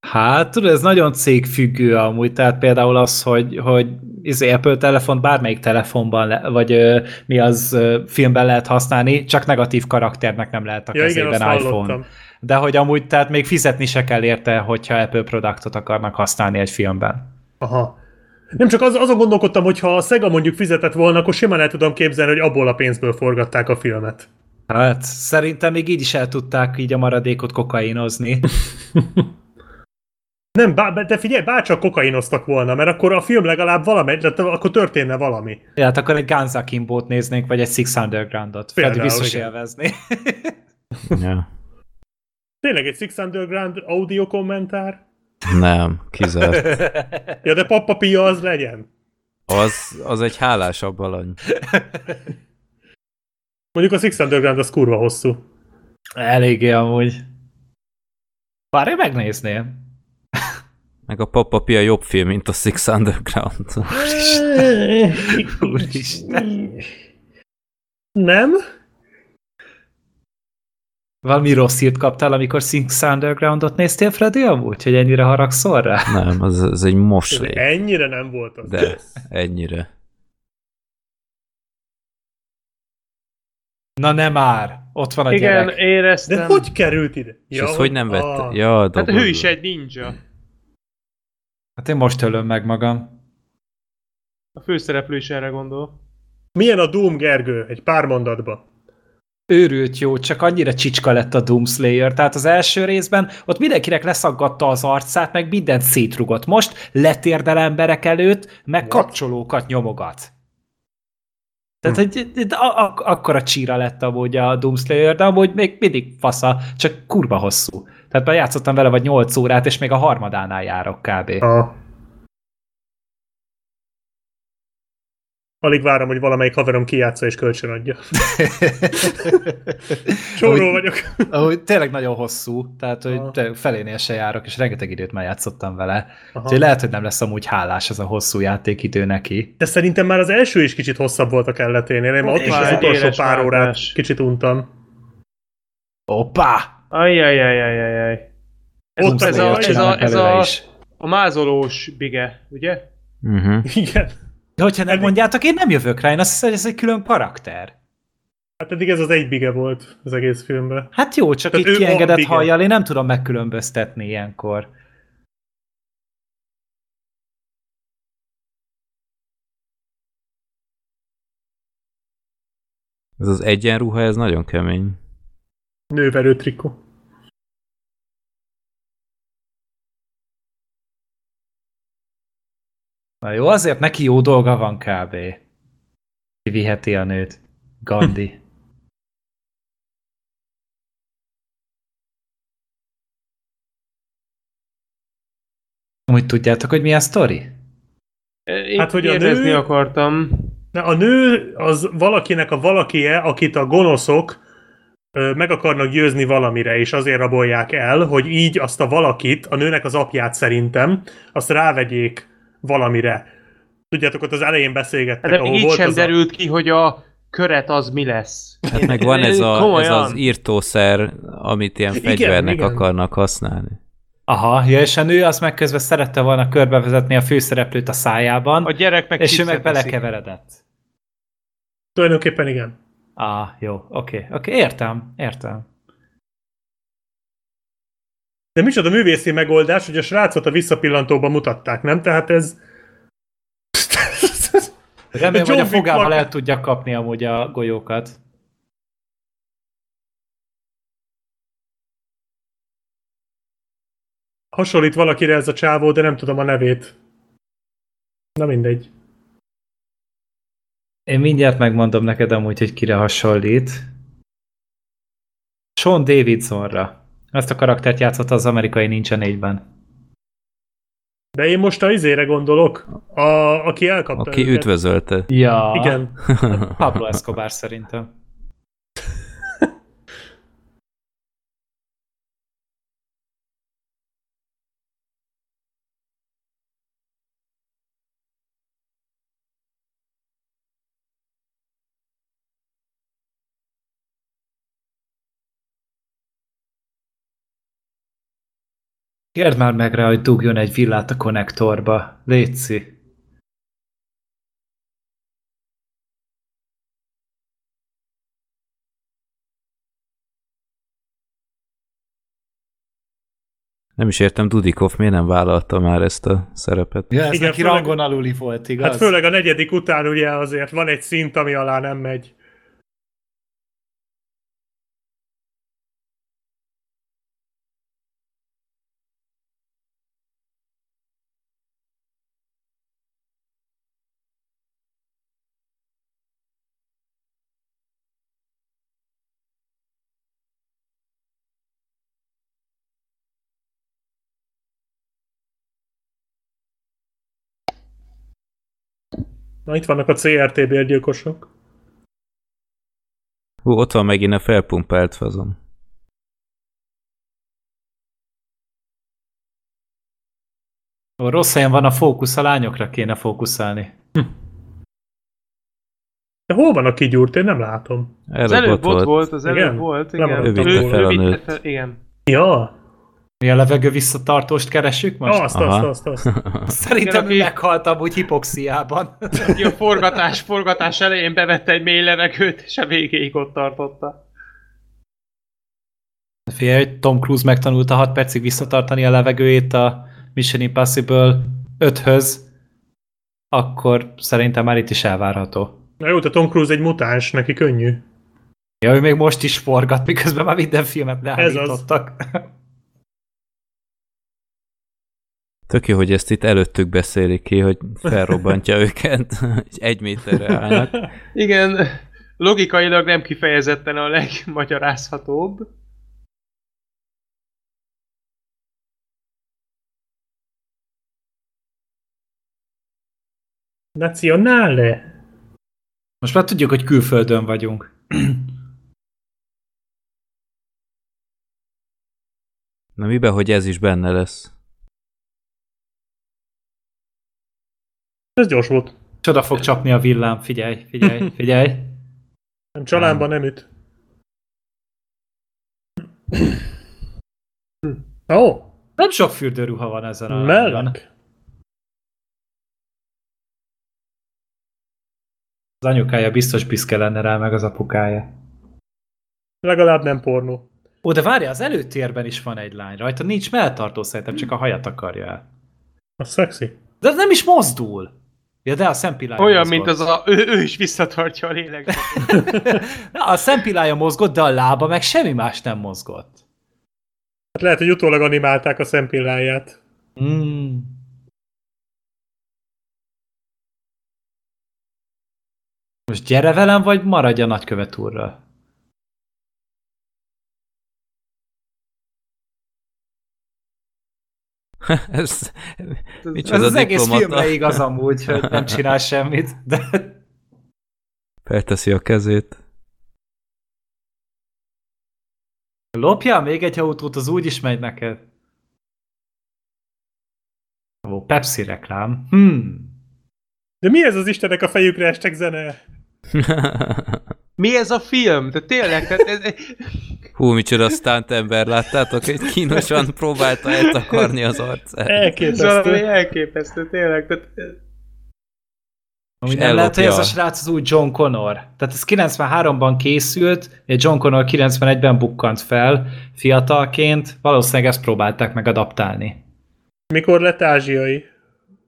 Hát, tudod, ez nagyon cégfüggő amúgy, tehát például az, hogy, hogy izé, Apple telefont bármelyik telefonban, le, vagy ö, mi az ö, filmben lehet használni, csak negatív karakternek nem lehet a Ja igen, kezében azt iPhone. hallottam. De hogy amúgy, tehát még fizetni se kell érte, hogyha Apple produktot akarnak használni egy filmben. Aha. Nem csak az, azon gondolkodtam, hogy ha a Sega mondjuk fizetett volna, akkor simán el tudom képzelni, hogy abból a pénzből forgatták a filmet. Hát, szerintem még így is el tudták így a maradékot kokainozni. Nem, bá, de figyelj, bárcsak kokainoztak volna, mert akkor a film legalább valami, de akkor történne valami. Ja, hát akkor egy Guns Akimbo-t néznénk, vagy egy Six Underground-ot. Freddy Például, biztos igen. élvezni. Ja. Tényleg egy Six Underground audio kommentár? Nem, kizárt. Ja, de Pappa Pia az legyen. Az, az egy hálásabb alany. Mondjuk a Six Underground az kurva hosszú. Eléggé amúgy. Bár én megnézném. Meg a Papa Pia jobb film, mint a Six Underground. Úristen. Nem? Valami rossz hírt kaptál, amikor Six Underground-ot néztél, Freddy, amúgy? Hogy ennyire haragszol rá? Nem, az, az egy Ez moslék. ennyire nem volt az. De ennyire. Na nem már! Ott van a Igen, gyerek. éreztem. De hogy került ide? És azt hogy nem vette? Ah, Ja, Hát ő is egy ninja. Hát én most ölöm meg magam. A főszereplő is erre gondol. Milyen a Doom, Gergő? Egy pár mondatba. Őrült jó, csak annyira csicska lett a Doomslayer. Tehát az első részben ott mindenkinek leszaggatta az arcát, meg mindent szétrugott. Most letérdel emberek előtt, meg What? kapcsolókat nyomogat. Tehát, hogy de a- a- akkora csíra lett amúgy a Doomslayer, de amúgy még mindig fasza, csak kurva hosszú. Tehát már játszottam vele vagy 8 órát, és még a harmadánál járok kb. Ah. Alig várom, hogy valamelyik haverom kijátsza és kölcsönadja. Ahogy- vagyok. Ahogy tényleg nagyon hosszú, tehát hogy Aha. felénél se járok, és rengeteg időt már játszottam vele. Aha. Úgyhogy lehet, hogy nem lesz amúgy hálás ez a hosszú játékidő neki. De szerintem már az első is kicsit hosszabb volt a kelleténél. Én már ott is az utolsó pár órát váltás. kicsit untam. Hoppá! Ajjajajajajaj. Ez, Ott ez, a, ez, a, ez a, a mázolós bige, ugye? Uh-huh. Igen. De hogyha nem mondjátok, én nem jövök rá, én azt hiszem, hogy ez egy külön karakter. Hát eddig ez az egy bige volt az egész filmben. Hát jó, csak Tehát itt kiengedett hajjal, én nem tudom megkülönböztetni ilyenkor. Ez az egyenruha, ez nagyon kemény. Nőverő trikó. Na jó, azért neki jó dolga van kb. Kiviheti a nőt. Gandhi. Úgy tudjátok, hogy mi a sztori? Én Hát, hogy a nő- akartam. Na, a nő az valakinek a valakie, akit a gonoszok ö, meg akarnak győzni valamire, és azért rabolják el, hogy így azt a valakit, a nőnek az apját szerintem, azt rávegyék valamire. Tudjátok, ott az elején beszélgettek, Hát de ahol így volt sem az derült ki, hogy a köret az mi lesz. Hát meg van ez, a, ez az írtószer, amit ilyen Igen, fegyvernek igen. akarnak használni. Aha, ja, és a nő az meg közben szerette volna körbevezetni a főszereplőt a szájában, A gyerek meg és ő meg belekeveredett. a... Tulajdonképpen igen. Ah, jó, oké, oké, értem, értem. De micsoda művészi megoldás, hogy a srácot a visszapillantóban mutatták, nem? Tehát ez... Remélem, hogy a fogával plakát. el tudja kapni amúgy a golyókat. Hasonlít valakire ez a csávó, de nem tudom a nevét. Na mindegy. Én mindjárt megmondom neked amúgy, hogy kire hasonlít. Sean Davidsonra. Ezt a karaktert játszott az amerikai Ninja 4-ben. De én most a izére gondolok, a, aki elkapta Aki őket. üdvözölte. Ja, Igen. Pablo Escobar szerintem. Kérd már meg rá, hogy dugjon egy villát a konnektorba. Léci. Nem is értem, Dudikov miért nem vállalta már ezt a szerepet. Ja, ez Igen, neki főleg- rangon aluli volt, igaz? Hát főleg a negyedik után ugye azért van egy szint, ami alá nem megy. Na itt vannak a CRT bérgyilkosok. Hú, ott van megint a felpumpált fazon. Ó, Rossz helyen van a fókusz, a lányokra kéne fókuszálni. De hol van a kigyúrt? Én nem látom. Az Előbb előbb ott volt, az Igen? előbb volt, igen. Nem Ő vitte fel a nőt. igen. Ja, Mi a levegő visszatartóst keressük most? azt, Aha. azt, azt, azt. Szerintem Igen, ő meghalt amúgy hipoxiában. Aki a forgatás, forgatás elején bevette egy mély levegőt, és a végéig ott tartotta. Figyelj, hogy Tom Cruise megtanulta 6 percig visszatartani a levegőjét a Mission Impossible 5-höz, akkor szerintem már itt is elvárható. Na jó, de Tom Cruise egy mutáns, neki könnyű. Ja, ő még most is forgat, miközben már minden filmet leállítottak. Tök jó, hogy ezt itt előttük beszélik ki, hogy felrobbantja őket, és egy méterre állnak. Igen, logikailag nem kifejezetten a legmagyarázhatóbb. Nacionale. Most már tudjuk, hogy külföldön vagyunk. Na miben, hogy ez is benne lesz? Ez gyors volt. Csoda fog csapni a villám, figyelj, figyelj, figyelj. Nem csalánban nem üt. Ó, oh, Nem sok fürdőruha van ezen a mellek. Az anyukája biztos büszke lenne rá, meg az apukája. Legalább nem pornó. Ó, de várja, az előtérben is van egy lány. Rajta nincs melltartó, szerintem csak a hajat akarja el. Az szexi. De nem is mozdul. Ja, de a szempillája Olyan, mozgott. mint az a... Ő, ő is visszatartja a lélek. Na, a szempillája mozgott, de a lába meg semmi más nem mozgott. Hát lehet, hogy utólag animálták a szempilláját. Mm. Most gyere velem, vagy maradj a nagykövet úrral? ez, Ez micsoda az egész filmre igaz amúgy, hogy nem csinál semmit, de Felteszi a kezét. lopjál még egy autót, az úgy is megy neked. Ó, Pepsi reklám. Hmm. De mi ez az Istenek a fejükre estek zene? Mi ez a film? De tényleg, tehát ez, Hú, micsoda stunt ember, láttátok? Egy kínosan próbálta eltakarni az arcát. ez valami Elképesztő. elképesztő, tényleg. Tehát, Ami nem lehet, hogy ez a srác az új John Connor. Tehát ez 93-ban készült, ugye John Connor 91-ben bukkant fel fiatalként, valószínűleg ezt próbálták meg adaptálni. Mikor lett ázsiai?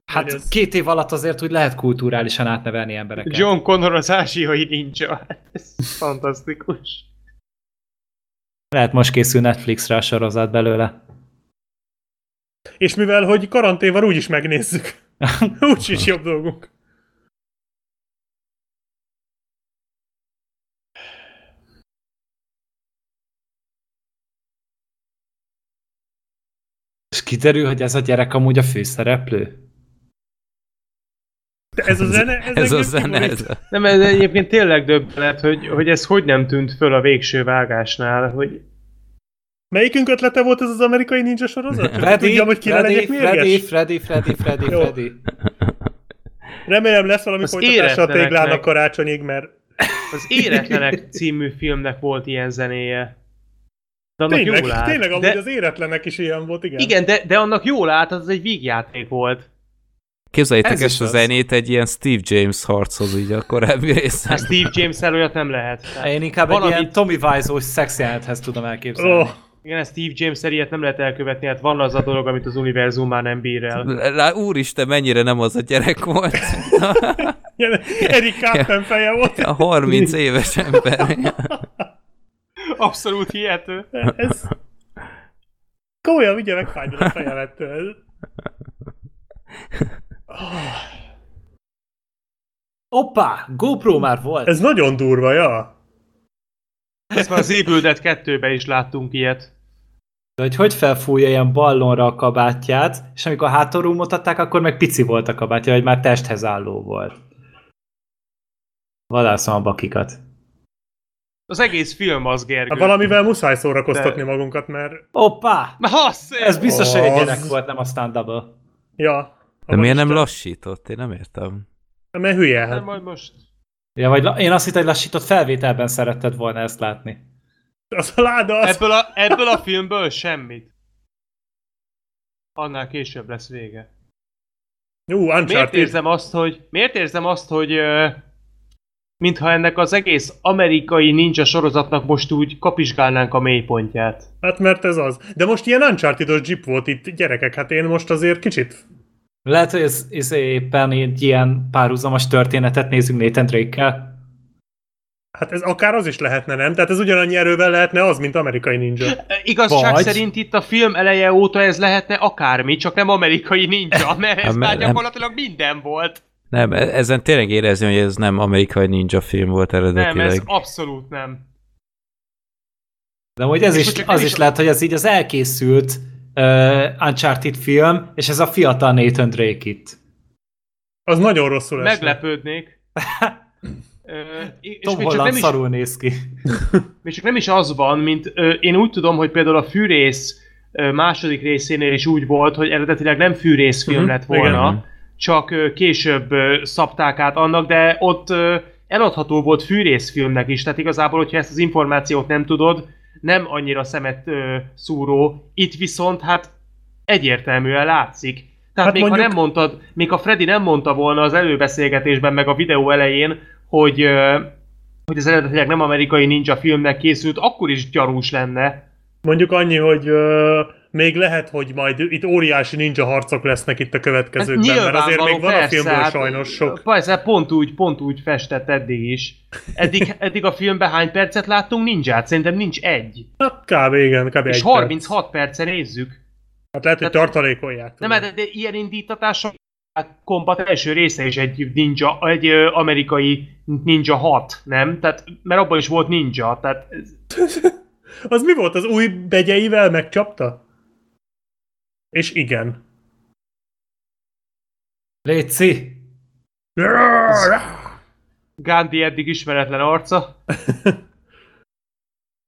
Hát ez- két év alatt azért úgy lehet kulturálisan átnevelni embereket. John Connor az ázsiai ninja. Ez fantasztikus. Lehet most készül Netflixre a sorozat belőle. És mivel, hogy karantén van, úgyis megnézzük. Úgyis jobb dolgunk. És kiderül, hogy ez a gyerek amúgy a főszereplő. De ez a zene, ez, Ez a zene, ez a... Nem, ez egyébként tényleg döbbenet, hogy, hogy ez hogy nem tűnt föl a végső vágásnál, hogy Melyikünk ötlete volt ez az amerikai ninja sorozat? Csak Freddy, tudjam, hogy kire Freddy, legyek Freddy, mérges. Freddy, Freddy, Freddy, Jó. Freddy. Remélem lesz valami Az folytatása a éretleneknek. téglának karácsonyig, mert az Éretlenek című filmnek volt ilyen zenéje. De annak tényleg, jól állt. tényleg amúgy de, az éretlenek is ilyen volt, igen. Igen, de, de annak jól állt, az egy vígjáték volt. Képzeljétek Ez ezt a zenét egy ilyen Steve James harchoz így a korábbi részen. Steve James-el olyat nem lehet. Tehát, Én inkább Valami- egy ilyen Tommy Wiseau szexjelenethez tudom elképzelni. Oh, igen, ezt Steve James ilyet nem lehet elkövetni, hát van az a dolog, amit az univerzum már nem bír el. Lá, úristen, mennyire nem az a gyerek volt. Eric Cartman feje volt. A 30 éves ember. Abszolút hihető. Ez... Komolyan, ugye megfájdul a fejem Hoppá, GoPro már volt. Ez nagyon durva, ja. Ezt már az Evil Dead 2-ben is láttunk ilyet. De hogy hogy felfújja ilyen ballonra a kabátját, és amikor hátulról mutatták, akkor meg pici volt a kabátja, hogy már testhez álló volt. Vadászom a bakikat. Az egész film az, Gergő. Hát valamivel muszáj szórakoztatni De- magunkat, mert... Hoppá! Na, hassz! Ez biztos, hogy egy gyerek volt, nem a stand Ja. De miért nem lassított? Én nem értem. Mert hülye. Nem, Hát. majd most. Ja, vagy la- én azt hittem, hogy lassított felvételben szeretted volna ezt látni. Az a láda az... Ebből a, ebből a filmből semmit. Annál később lesz vége. Miért Uncharted. érzem azt, hogy... Miért érzem azt, hogy... ö, mintha ennek az egész amerikai ninja sorozatnak most úgy kapizsgálnánk a mélypontját. Hát mert ez az. De most ilyen uncharted jeep volt itt, gyerekek, hát én most azért kicsit... Lehet, hogy ez, ez éppen egy ilyen párhuzamos történetet nézünk Nathan Drake-kel. Hát ez akár az is lehetne, nem? Tehát ez ugyanannyi erővel lehetne az, mint amerikai ninja. Igazság Vagy- szerint itt a film eleje óta ez lehetne akármi, csak nem amerikai ninja, mert ez Hát, már nem- gyakorlatilag minden volt. Nem, e- ezen tényleg érezni, hogy ez nem amerikai ninja film volt Nem, eredetileg. ez abszolút nem. De hogy ez És is, nem az is is lehet, hogy ez így az elkészült uh, Uncharted film, és ez a fiatal Nathan Drake itt. Az nagyon rosszul esne. Meglepődnék. Ö, és Tom még Holland nem is, szarul néz ki. még csak nem is az van, mint ö, én úgy tudom, hogy például a fűrész ö, második részénél is úgy volt, hogy eredetileg nem fűrészfilm Mhm, lett volna, igen. csak ö, később ö, szabták át annak, de ott ö, eladható volt fűrészfilmnek is, tehát igazából, hogyha ezt az információt nem tudod, nem annyira szemet ö, szúró. Itt viszont hát egyértelműen látszik. Tehát Hát még mondjuk- ha nem mondtad, még a Freddy nem mondta volna az előbeszélgetésben, meg a videó elején, hogy, ö, hogy ez eredetileg nem amerikai ninja filmnek készült, akkor is gyarús lenne. Mondjuk annyi, hogy ö, még lehet, hogy majd itt óriási ninja harcok lesznek itt a következőkben, mert azért még van a persze, filmből hát, sajnos sok. Persze, pont úgy, pont úgy festett eddig is. Eddig, eddig a filmben hány percet láttunk ninját? Szerintem nincs egy. Hát kb. igen, kb. És egy 36 perce nézzük. perc. Hát lehet, hogy Tehát- tartalékolják. Nem, de, de ilyen indítatása hát Kombat első része is egy ninja, egy ö, amerikai ninja 6, nem? Tehát, mert abban is volt ninja, tehát ez- Az mi volt? Az új begyeivel megcsapta? És igen. Léci! Gandhi eddig ismeretlen arca.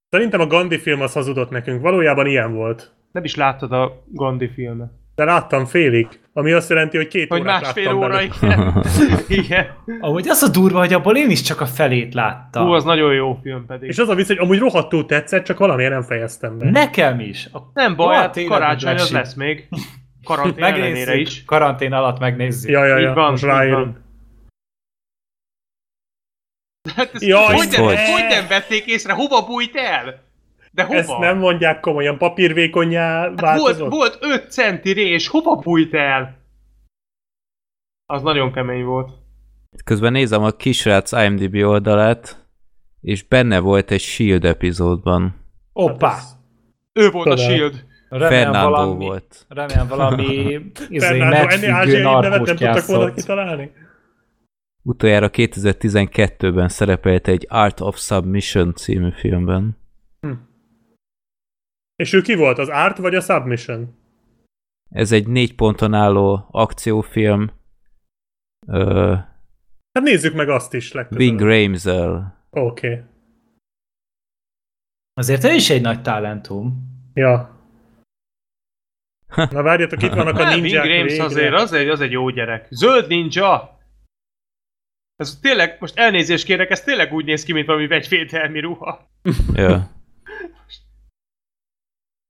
Szerintem a Gandhi film az hazudott nekünk. Valójában ilyen volt. Nem is láttad a Gandhi filmet. De láttam félig, ami azt jelenti, hogy két Hogy órát másfél láttam óra, igen. igen. Amúgy az a durva, hogy abból én is csak a felét láttam. Hú, az nagyon jó film pedig. És az a vicc, hogy amúgy rohadtul tetszett, csak valamiért nem fejeztem be. Nekem is. A... Nem baj, hát karácsony az lesz még. Karantén ellenére is. Karantén alatt megnézzük. Ja, ja, Így ja, van, most így van. Hát ezt Jaj, hogy, nem, hogy nem vették észre? Hova bújt el? De hova? Ezt nem mondják komolyan, papírvékonyá Hát volt, változott? volt 5 centi rés, hova bújt el? Az nagyon kemény volt. Közben nézem a kisrác IMDb oldalát, és benne volt egy Shield epizódban. Hoppá! Hát ez- Ő volt a Tudom. Shield. Remélem Fernando valami, volt. Remélem valami izé, nem narkóst tudtak volna kitalálni? Utoljára 2012-ben szerepelt egy Art of Submission című filmben. És ő ki volt, az Art vagy a Submission? Ez egy négy ponton álló akciófilm. Ö, Hát nézzük meg azt is legközelebb. Bing Ramsel. Oké. Okay. Azért ő is egy nagy talentum. Ja. Na várjatok, itt vannak a Hát, Bing ninják Rames azért, az egy, az egy jó gyerek. Zöld ninja! Ez tényleg, most elnézést kérek, ez tényleg úgy néz ki, mint valami vegyvédelmi ruha. Ja.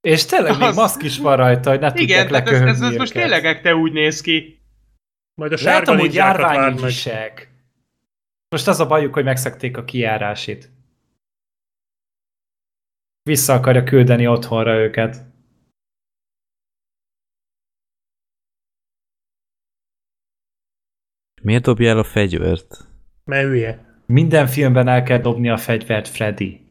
És tényleg még Az- maszk is van rajta, hogy ne Igen, tudják tehát ez, ez, ez most tényleg ekte úgy néz ki. Majd a Lehet sárga meg. járványügyisek. Most az a bajuk, hogy megszekték a kijárásit. Vissza akarja küldeni otthonra őket. Miért dobja el a fegyvert? Mert hülye. Minden filmben el kell dobni a fegyvert Freddy.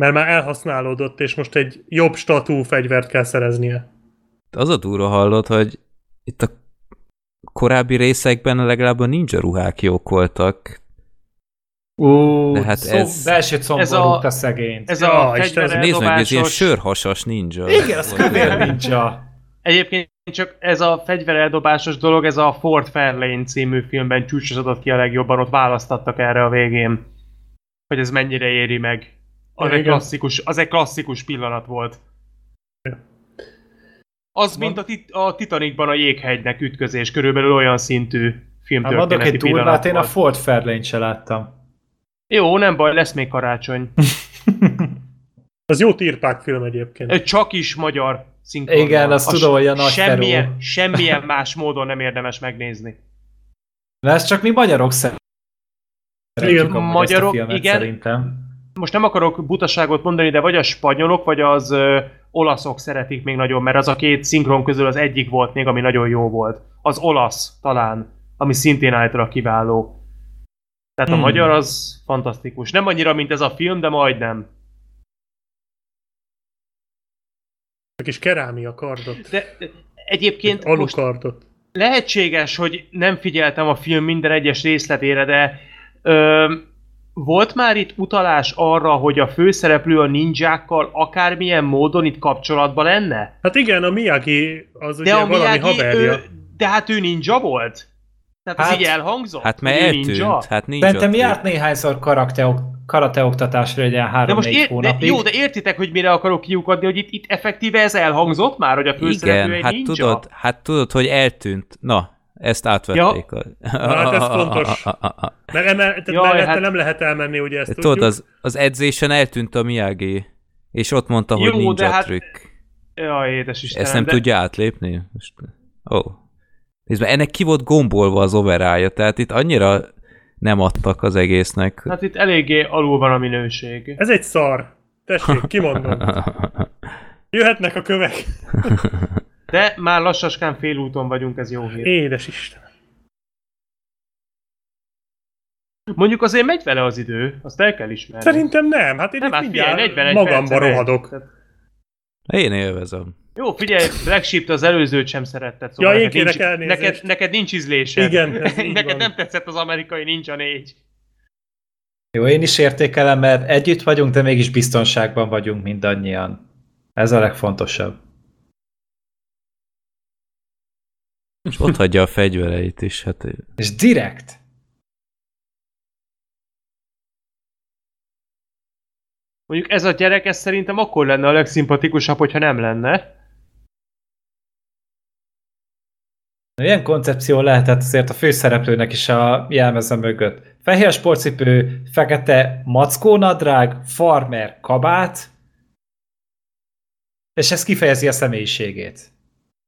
Mert már elhasználódott, és most egy jobb statú fegyvert kell szereznie. Az a durva hallott, hogy itt a korábbi részekben legalább a ninja ruhák jók voltak. Ú, De hát szó, ez- belső ez a- rúgta szegényt. Ez Ja, a Isten, Nézd meg, ez ilyen sörhasas ninja. Igen, az kövér ninja. Egyébként csak ez a fegyvereldobásos dolog, ez a Fort Fairlane című filmben csúcsosodott ki a legjobban, ott választattak erre a végén. Hogy ez mennyire éri meg. Az, egy klasszikus, az egy klasszikus pillanat volt. Az, mint a, tit- a Titanicban a jéghegynek ütközés, körülbelül olyan szintű Hát filmtörténeti egy pillanat durvát, én a. Ford Fairlane se láttam. Jó, nem baj, lesz még karácsony. Az jó tirpák film egyébként. Csak is magyar szinkron. Igen, azt tudom, hogy a nagy semmilyen, Feró. semmilyen más módon nem érdemes megnézni. De ezt csak mi magyarok szeretjük Igen, magyarok, igen. szerintem. Most nem akarok butaságot mondani, de vagy a spanyolok, vagy az ö, olaszok szeretik még nagyon, mert az a két szinkron közül az egyik volt még, ami nagyon jó volt. Az olasz talán, ami szintén általában kiváló. Tehát a Hmm. magyar az fantasztikus. Nem annyira, mint ez a film, de majdnem. A kis kerámia kardot. De ö, egyébként Egy most alukardot. lehetséges, hogy nem figyeltem a film minden egyes részletére, de ö, volt már itt utalás arra, hogy a főszereplő a ninjákkal akármilyen módon itt kapcsolatban lenne? Hát igen, a Miyagi az De ugye a valami Miyagi, haverja. ő, de hát ő ninja volt? Tehát hát, ez így elhangzott? Hát mert eltűnt, hát nincs Szerintem járt néhányszor karate, karate oktatásra egy ilyen De most ér, de, hónapig. jó, de értitek, hogy mire akarok kiukadni, hogy itt, itt effektíve ez elhangzott már, hogy a főszereplő Igen, egy hát ninja? tudod, hát tudod, hogy eltűnt. Na, ezt átvették. Ja. Hát ez fontos. Mert emel, Jaj, mellette hát- nem lehet elmenni, ugye ezt Tudod, tudjuk. az, az edzésen eltűnt a Miyagi, és ott mondta, hogy Jó, ninja de hát- trükk. Jaj, édes Istenem, Ezt nem de... tudja átlépni? Most... Ó. Oh. Nézd ennek ki volt gombolva az overája, tehát itt annyira nem adtak az egésznek. Hát itt eléggé alul van a minőség. Ez egy szar. Tessék, kimondom. Jöhetnek a kövek. De már lassaskán félúton vagyunk, ez jó hír. Édes Isten. Mondjuk azért megy vele az idő, azt el kell ismerni. Szerintem nem. Hát én nem, itt hát figyelj, mindjárt 41 magamba rohadok. Tehát- Én élvezem. Jó, figyelj, Black Sheep-t az előzőt sem szeretted, szóval Ja, én neked, nincs, elnézést. neked, neked nincs ízlésed. Igen, neked van. nem tetszett az amerikai Ninja 4. Jó, én is értékelem, mert együtt vagyunk, de mégis biztonságban vagyunk mindannyian. Ez a legfontosabb. És ott hagyja a fegyvereit is, hát És direkt. Mondjuk ez a gyerek, ez szerintem akkor lenne a legszimpatikusabb, hogyha nem lenne. Ilyen koncepció lehetett azért a főszereplőnek is a jelmeze mögött. Fehér sportcipő, fekete mackónadrág, farmer kabát, és ez kifejezi a személyiségét.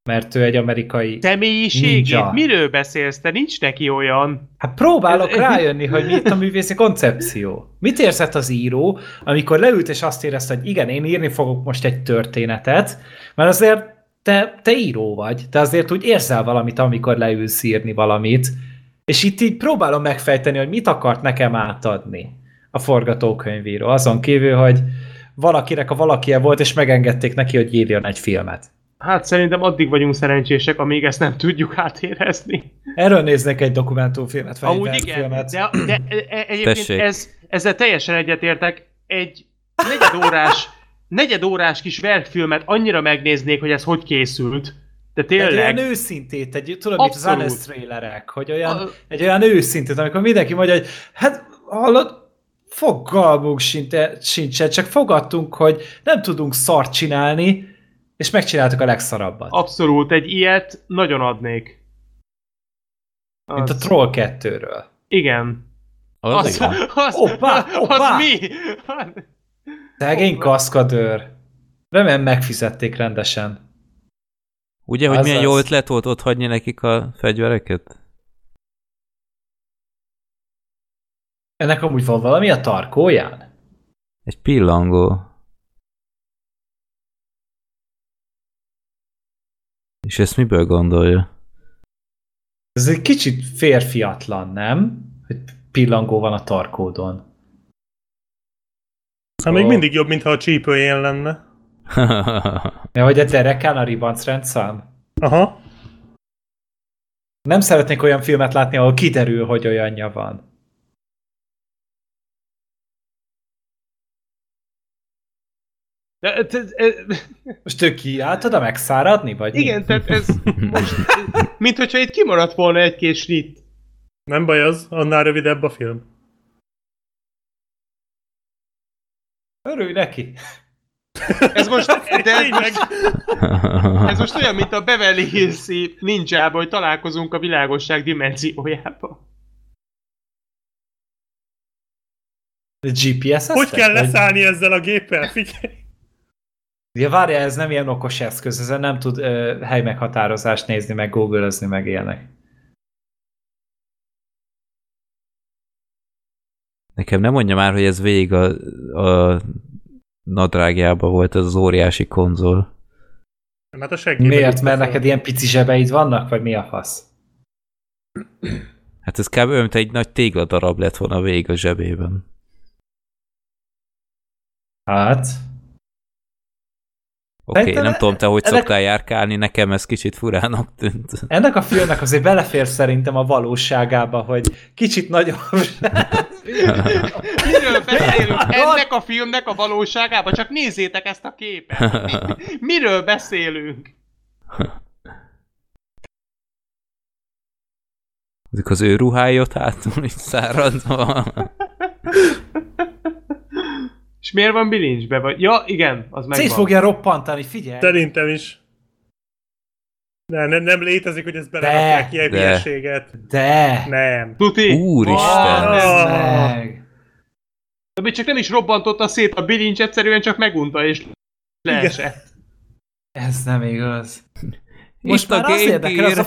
Mert ő egy amerikai... Személyiségét? Ninja. Miről beszélsz? Te nincs neki olyan. Hát próbálok Ez- rájönni, hogy mi itt a művészi koncepció. Mit érzett az író, amikor leült és azt érezte, hogy igen, én írni fogok most egy történetet, mert azért te, te író vagy, te azért úgy érzel valamit, amikor leülsz írni valamit, és itt így próbálom megfejteni, hogy mit akart nekem átadni a forgatókönyvíró, azon kívül, hogy valakinek a valakie volt, és megengedték neki, hogy írjon egy filmet. Hát szerintem addig vagyunk szerencsések, amíg ezt nem tudjuk átérezni. Erről néznék egy dokumentumfilmet, vagy Amúgy egy igen, filmet. de, de e- e- egyébként Tessék. ez, ezzel teljesen egyetértek. Egy negyedórás, negyedórás kis verkfilmet annyira megnéznék, hogy ez hogy készült. De Egy olyan tényleg, őszintét, egy, tudod, mint az. Honest trailerek, hogy olyan, A- egy olyan őszintét, amikor mindenki mondja, hogy hát hallod, fogalmunk sincs- sincsen, csak fogadtunk, hogy nem tudunk szart csinálni, és megcsináltuk a legszarabbat. abszolút egy ilyet nagyon adnék. Mint a Az- Troll 2-ről. Igen. Az, Az, igen. az, Hoppá, hoppá! az mi? Szegény kaszkadőr. Remélem megfizették rendesen. Ugye, hogy milyen Azaz. jó ötlet volt ott hagyni nekik a fegyvereket? Ennek amúgy van valami a tarkóján? Egy pillangó. És ezt miből gondolja? Ez egy kicsit férfiatlan, nem? Hogy pillangó van a tarkódon. Hát még mindig jobb, mintha a csípő ilyen lenne. Ja, hogy egy derekán a ribancrendszám? Aha. Nem szeretnék olyan filmet látni, ahol kiderül, hogy olyanja van. De, de, de, Most ő ki át oda megszáradni, vagy mi? igen, tehát ez most, mint hogyha itt kimaradt volna egy-két snit. Nem baj az, annál rövidebb a film. Örülj neki. Ez most, de ez most, ez most olyan, mint a Beverly Hills-i ninjába, hogy találkozunk a világosság dimenziójába. De GPS Hogy kell leszállni ezzel a géppel? Figyelj! Ja, várja, ez nem ilyen okos eszköz, ezen nem tud ö, helymeghatározást nézni, meg googlezni, meg ilyenek. Nekem nem mondja már, hogy ez végig a, a nadrágjában volt ez az óriási konzol. Hát a seggében Miért? Mert neked ilyen pici zsebeid vannak, vagy mi a fasz? Hát ez kb. mint egy nagy tégladarab lett volna végig a zsebében. Hát, Oké, okay, nem tudom te, hogy ennek- szoktál járkálni, nekem ez kicsit furának tűnt. ennek a filmnek azért belefér szerintem a valóságába, hogy kicsit nagyobb. Miről beszélünk? Ennek a filmnek a valóságában? Csak nézzétek ezt a képet. Mi- Miről beszélünk? Ezek az ő ruhái ott hátul így száradva. És miért van bilincsbe? Vagy... Ja, igen, az Szét megvan. fogja roppantani, figyelj! Szerintem is. Ne, nem, nem létezik, hogy ezt belerakják ilyen De. hülyeséget. De! Nem. Tuti? Úristen! Meg! De még csak nem is robbantotta szét a bilincs, egyszerűen csak megunta és leesett. Ez nem igaz. Most Itt a már az Game érdekel, az a,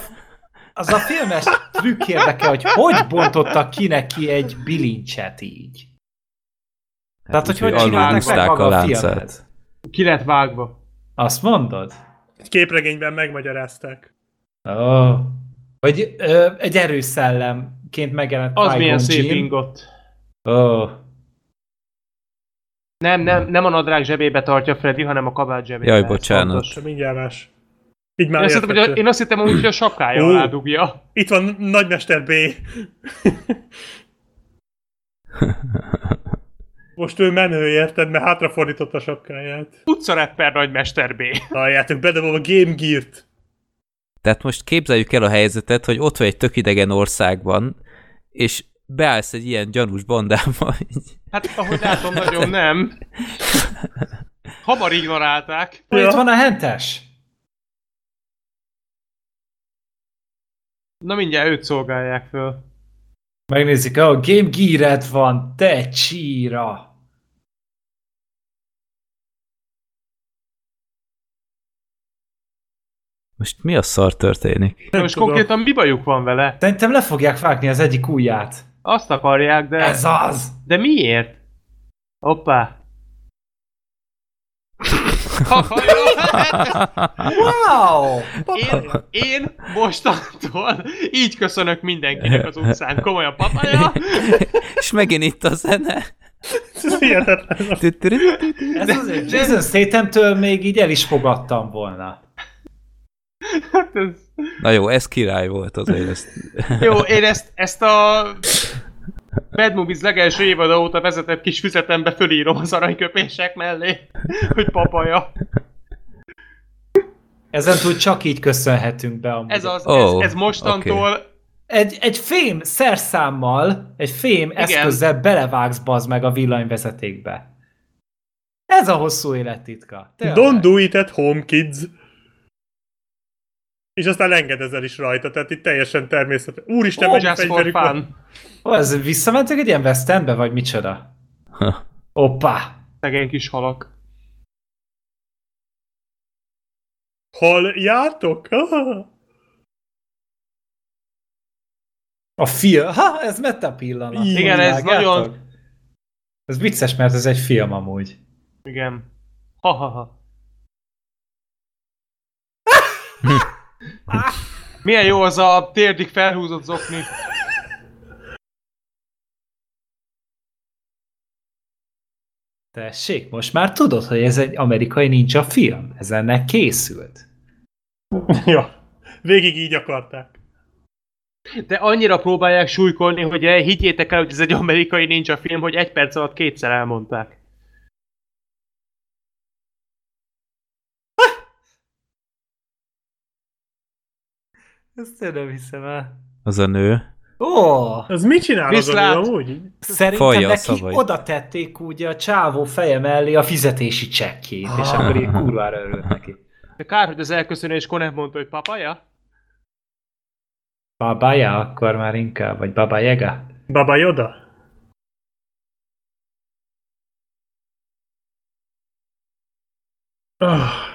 az a filmes trükk érdekel, hogy hogy bontottak ki neki egy bilincset így. Tehát, hogy hogy csinálták meg a a láncát. filmet? Ki lett vágva. Azt mondod? Egy képregényben megmagyarázták. Ó. Oh. Vagy ö, egy erős szellemként megjelent Az milyen szép ingott. Ó. Nem, nem, nem a nadrág zsebébe tartja Freddy, hanem a kabát zsebébe. Jaj, bocsánat. fontos. Mindjárt más. Így Én már azt, hittem, hogy én azt hittem hogy a sapkája alá dugja. Itt van Nagymester B. Most ő menő, érted? Mert hátrafordította a sapkáját. Utca rapper nagymester B. Halljátok, bedobom a Game Gear-t. Tehát most képzeljük el a helyzetet, hogy ott vagy egy tök idegen országban, és beállsz egy ilyen gyanús bandába, Hát ahogy látom, nagyon nem. Hamar ignorálták. Ja. Itt van a hentes. Na mindjárt őt szolgálják föl. Megnézik, a Game Gear-ed van, te csíra. Most mi a szar történik? De most tudom. konkrétan mi bajuk van vele? Szerintem le fogják vágni az egyik ujját. Azt akarják, de... Ez az! De miért? Hoppá. Wow! Én, én mostantól így köszönök mindenkinek az utcán. Komolyan, papaja! És megint itt a zene. Ez hihetetlen. Ez azért Jason Statham-től még így el is fogadtam volna. Hát ez... Na jó, ez király volt azért. Ezt... Jó, én ezt, ezt a Bad Movies legelső évada óta vezetett kis füzetembe fölírom az aranyköpések mellé, hogy papaja. Ezen túl csak így köszönhetünk be amúgy. Ez, az, Ó, ez, ez mostantól oké. Egy, egy fém szerszámmal, egy fém Igen. eszközzel belevágsz bazd meg a villanyvezetékbe. Ez a hosszú élet titka. Tényleg. Don't do it at home, kids. És aztán engedezel is rajta, tehát itt teljesen természetes. Úristen, mennyi just for fun. Ó, ez visszamentek egy ilyen West Endbe, vagy micsoda? Oppá! Szegény kis halak. Hol jártok? A film. Ha, ez meta pillanat. Igen, ez Vágjátok? nagyon- Ez vicces, mert ez egy film amúgy. Igen. Ha-ha-ha. Milyen jó az a térdig felhúzott zokni. Tessék, most már tudod, hogy ez egy amerikai ninja film? Ez ennek készült. ja, végig így akarták. De annyira próbálják súlykolni, hogy eh, higgyétek el, hogy ez egy amerikai ninja film, hogy egy perc alatt kétszer elmondták. Ezt én nem hiszem el. Az a nő. Ó, Az mit csinál az a nő amúgy? szerintem Fajja a neki oda tették úgy a csávó feje mellé a fizetési csekkjét, és akkor így kurvára örült neki. De kár, hogy az elköszönéskor nem mondta, hogy papaja. Babája akkor már inkább, vagy Baba Yaga. Baba Yoda? Ah,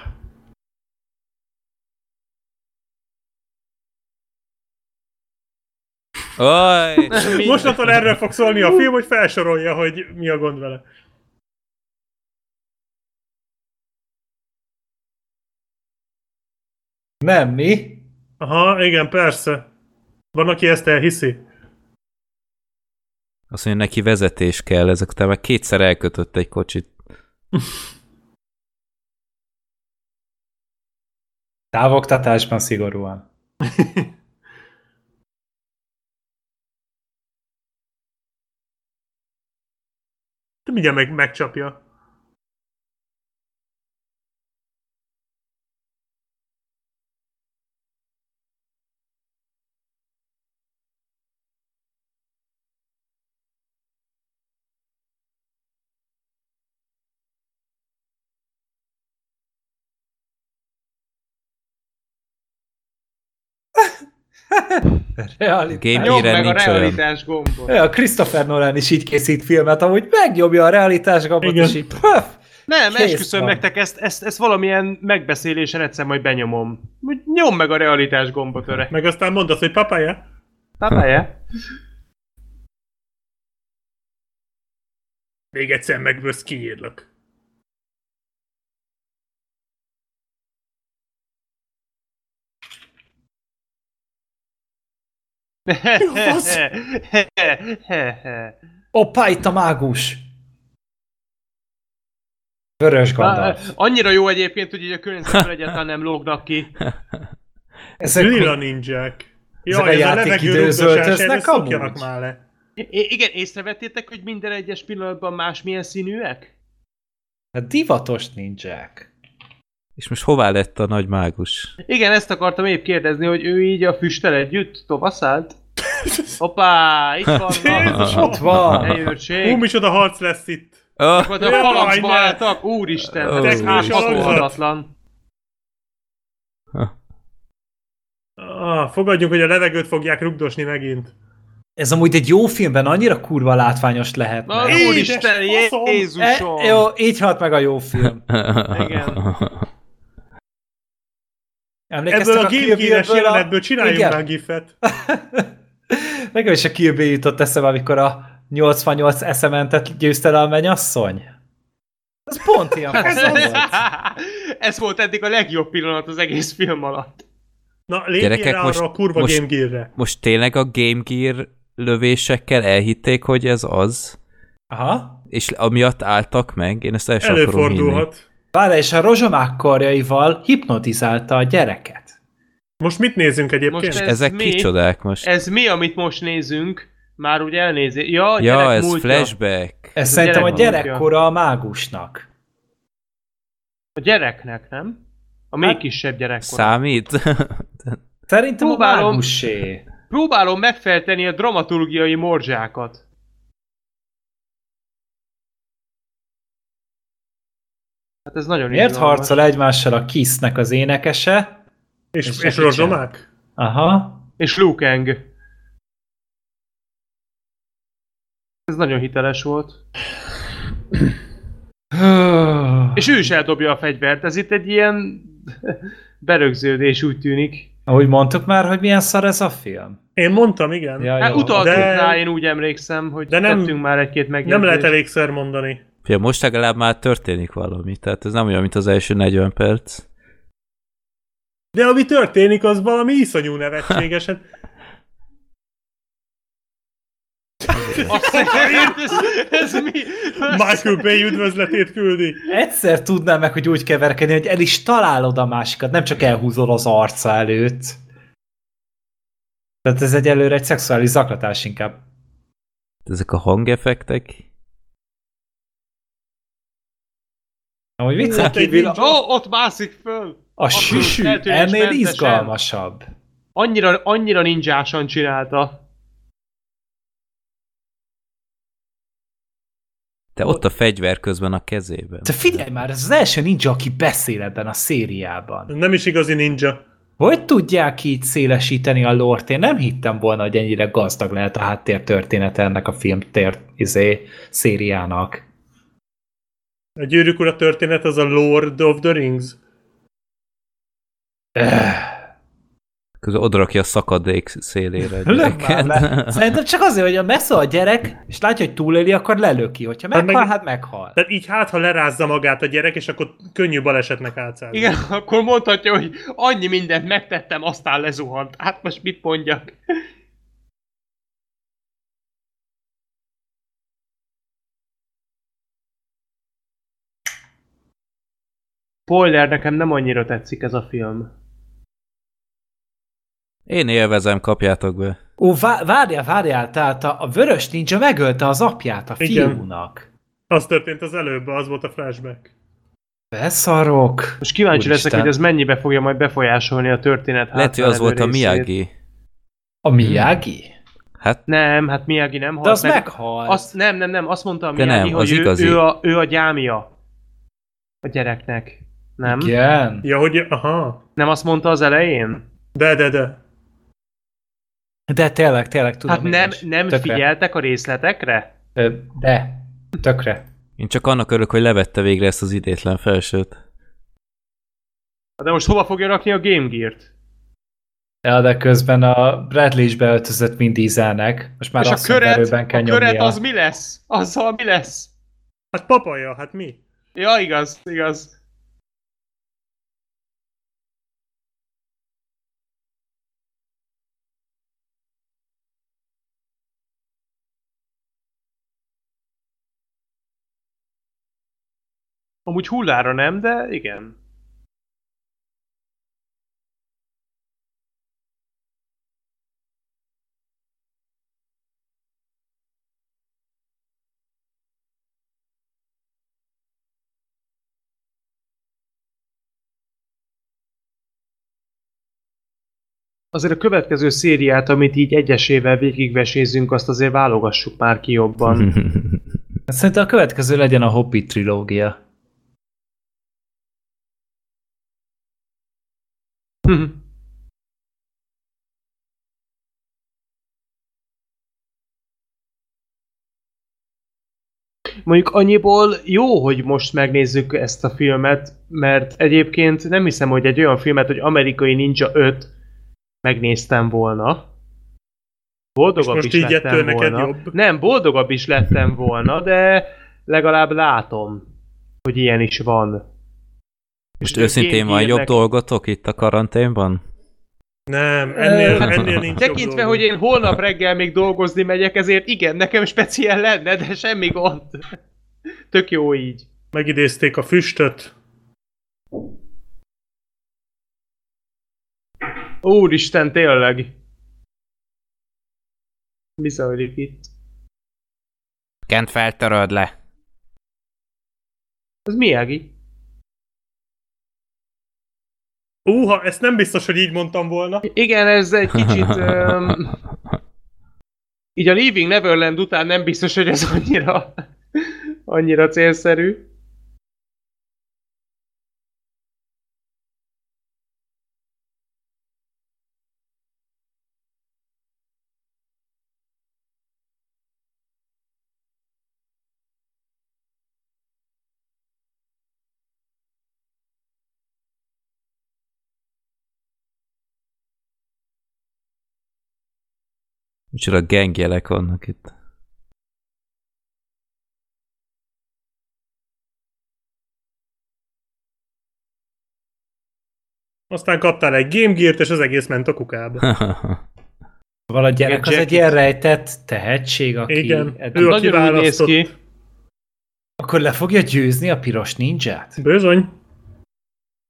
Oj! mostantól erről fog szólni a film, hogy felsorolja, hogy mi a gond vele. Nem, mi? Aha, igen, persze. Van, aki ezt elhiszi. Azt mondja, neki vezetés kell, ezek után meg kétszer elkötött egy kocsit. Távoktatásban szigorúan. De mindjárt meg, megcsapja. Realitás. Game Nyomd meg a nincs olyan. realitás gombot. Ja, Christopher Nolan is így készít filmet, ahogy megnyomja a realitás gabot, Igen. és így pöf, Nem, Kész esküszöm van. nektek, ezt, ezt, ezt valamilyen megbeszélésen egyszer majd benyomom. Nyomd meg a realitás gombot, öreg. Meg aztán mondasz, hogy papája? Papaja. Még egyszer megvössz, kiírlak. Fasz? Oppá, itt a mágus! Vörös Gandalf. Annyira jó egyébként, hogy így a környezetből egyáltalán nem lógnak ki. Ezek Lila ninják. Ezek a Jaj, ez a játékidő levegő zöldöznek erre szokjanak amúgy? már le. I- igen, észrevettétek, hogy minden egyes pillanatban másmilyen színűek? Hát divatos ninják. És most hová lett a nagy mágus? Igen, ezt akartam épp kérdezni, hogy ő így a füsttel együtt tovaszállt? Hoppá, itt van, Jézus, Ott van! Helyőrség. micsoda harc lesz itt. Oh, Akkor a ne. álltak, úristen, hát ez áthatolhatatlan. Ah, fogadjunk, hogy a levegőt fogják rugdosni megint. Ez amúgy egy jó filmben annyira kurva látványos lehet. Na, úristen! Jézusom! E, jó, így halt meg a jó film. Igen. Emlékeztek Ebből a Kill Game Gear-es jelenetből csináljunk Igen. már gifet. Nekem is a Kill Bill jutott eszembe, amikor a 88 eszementet győzte le a mennyasszony. Ez pont ilyen Ez, fasz volt. ez volt eddig a legjobb pillanat az egész film alatt. Na, lépjél Gyerekek, rá most- arra a kurva most- Game Gear-re. Most tényleg a Game Gear lövésekkel elhitték, hogy ez az? Aha. És amiatt álltak meg? Én ezt el sem. Előfordulhat. Várj, és a rozsomák karjaival hipnotizálta a gyereket. Most mit nézünk egyébként? Most ez- Ezek mi? kicsodák most? Ez mi, amit most nézünk? Már úgy elnézi. Ja, a ja, ez múltja. flashback. Ez a szerintem a gyerek múltja. gyerekkora a mágusnak. A gyereknek, nem? A még Hát- kisebb gyerekkora. Számít? Szerintem a Próbálom. mágusé. Próbálom megfelteni a dramaturgiai morzsákat. Hát ez nagyon Miért harcol egymással a Kissnek az énekese? És, És és, rozsomák? Aha. És Liu Kang. Ez nagyon hiteles volt. És ő is eldobja a fegyvert. Ez itt egy ilyen berögződés úgy tűnik. Ahogy mondtuk már, hogy milyen szar ez a film. Én mondtam, igen. Ja, Hát utaltunk de- rá, én úgy emlékszem, hogy de nem- tettünk már egy-két megjegyzést. Nem lehet elégszer mondani. Fia, most legalább már történik valami, tehát ez nem olyan, mint az első 40 perc. De ami történik, az valami iszonyú nevetséges. Hát ez, ez mi? Michael Bay üdvözletét küldi. Egyszer tudnám meg, hogy úgy keverkedni, hogy el is találod a másikat, nem csak elhúzol az arca előtt. Tehát ez egyelőre egy szexuális zaklatás inkább. Ezek a hangeffektek. Ahogy viccen Hát egy kívül nincs- a, Ó, ott mászik föl! a süsű eltűnésmentesen. ennél izgalmasabb. Annyira, annyira ninjásan csinálta. De ott a fegyver közben a kezében. Te figyelj már, ez az első ninja, aki beszél ebben a szériában. Nem is igazi ninja. Hogy tudják így szélesíteni a lort? Én nem hittem volna, hogy ennyire gazdag lehet a háttértörténet ennek a filmtér izé, szériának. A gyűrűk ura történet az a Lord of the Rings. Öh, Közben odarakja a szakadék szélére. Lök le. Szerintem csak azért, hogy ha megszól a gyerek, és látja, hogy túléli, akkor lelöki. Hogyha Hát meghal, meg- hát meghal. Tehát így hát, ha lerázza magát a gyerek, és akkor könnyű balesetnek átszállni. Igen, akkor mondhatja, hogy annyi mindent megtettem, aztán lezuhant. Hát most mit mondjak? Spoiler, nekem nem annyira tetszik ez a film. Én élvezem, kapjátok be. Ó, vá- várjál, várjál, tehát a, a vörös ninja megölte az apját a Igen. fiúnak. Az történt az előbb, az volt a flashback. Beszarok. Most kíváncsi Úristen. leszek, hogy ez mennyibe fogja majd befolyásolni a történet Lehet, hogy az volt a részét. Miyagi. A Miyagi? Hát Nem, hát Miyagi nem halt De az meg. meghalt. Azt, nem, nem, nem, azt mondta a De Miyagi, nem, hogy az ő, igazi. ő, a, ő a gyámja a gyereknek. Nem? Igen. Ja, hogy... Aha. Nem azt mondta az elején? De, de, de. De tényleg, tényleg tudom. hát nem, is. nem Tökre. figyeltek a részletekre? De. Tökre. én csak annak örülök, hogy levette végre ezt az idétlen felsőt. De most hova fogja rakni a Game Gear-t? Ja, de közben a Bradley is beöltözött Dieselnek. Most már És a azt mondja, köret, erőben kell a köret nyomnia. az mi lesz? Azzal mi lesz? Hát papaja, hát mi? Ja, igaz, igaz. Amúgy hullára nem, de igen. Azért a következő szériát, amit így egyesével végigvesézünk, azt azért válogassuk már ki jobban. Szerintem a következő legyen a Hobbit trilógia. Mondjuk annyiból jó, hogy most megnézzük ezt a filmet, mert egyébként nem hiszem, hogy egy olyan filmet, hogy Amerikai Ninja 5 megnéztem volna. Boldogabb most is így lettem volna. jobb? Nem, boldogabb is lettem volna, de legalább látom. hogy ilyen is van. Most őszintén van jobb dolgotok itt a karanténban? Nem, ennél, ennél nincs Tekintve, hogy én holnap reggel még dolgozni megyek, ezért igen, nekem speciál lenne, de semmi gond. Tök jó így. Megidézték a füstöt. Úristen, tényleg. Mi zajlik itt? Kent feltöröd le. Ez mi, Ági? Úha, ezt nem biztos, hogy így mondtam volna. Igen, ez egy kicsit... Um, így a Leaving Neverland után nem biztos, hogy ez annyira, annyira célszerű. Micsoda gengjelek vannak itt. Aztán kaptál egy Game Gear-t, és az egész ment a kukába. Val a gyerek az Jackie. egy ilyen rejtett tehetség, aki Igen, eddig- ő Nagyon úgy néz ki. akkor le fogja győzni a piros ninját? Bizony.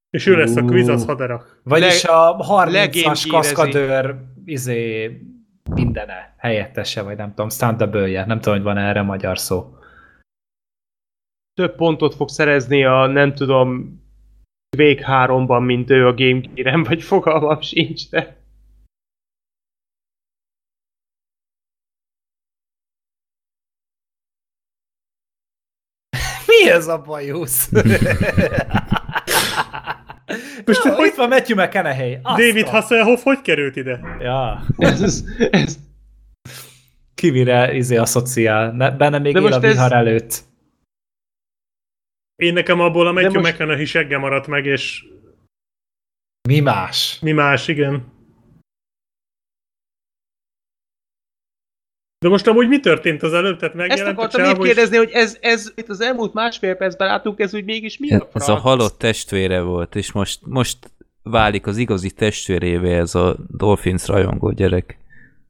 És ő lesz a az haderak. Vagyis a 30-as legémgírezi. kaszkadőr izé mindene, helyettese, vagy nem tudom, stand nem tudom, hogy van erre magyar szó. Több pontot fog szerezni a, nem tudom, Quake 3-ban, mint ő a Game Gear-en, vagy fogalmam sincs, de... Mi ez a bajusz? Most ja, hogy- itt van Matthew McConaughey. David Hasselhoff hogy került ide? Ja, Ez, ez, kivire izé asszociál. Ne, benne még De él a most ez- vihar előtt. Én nekem abból a Matthew most- McConaughey segge maradt meg, és Mi más? mi más, igen. De most amúgy mi történt az előbb? Tehát ezt megjelent a akartam csávó, és kérdezni, hogy ez, ez itt az elmúlt másfél percben látunk, ez úgy mégis mi a Ez a halott testvére volt, és most, most válik az igazi testvérévé ez a Dolphins rajongó gyerek.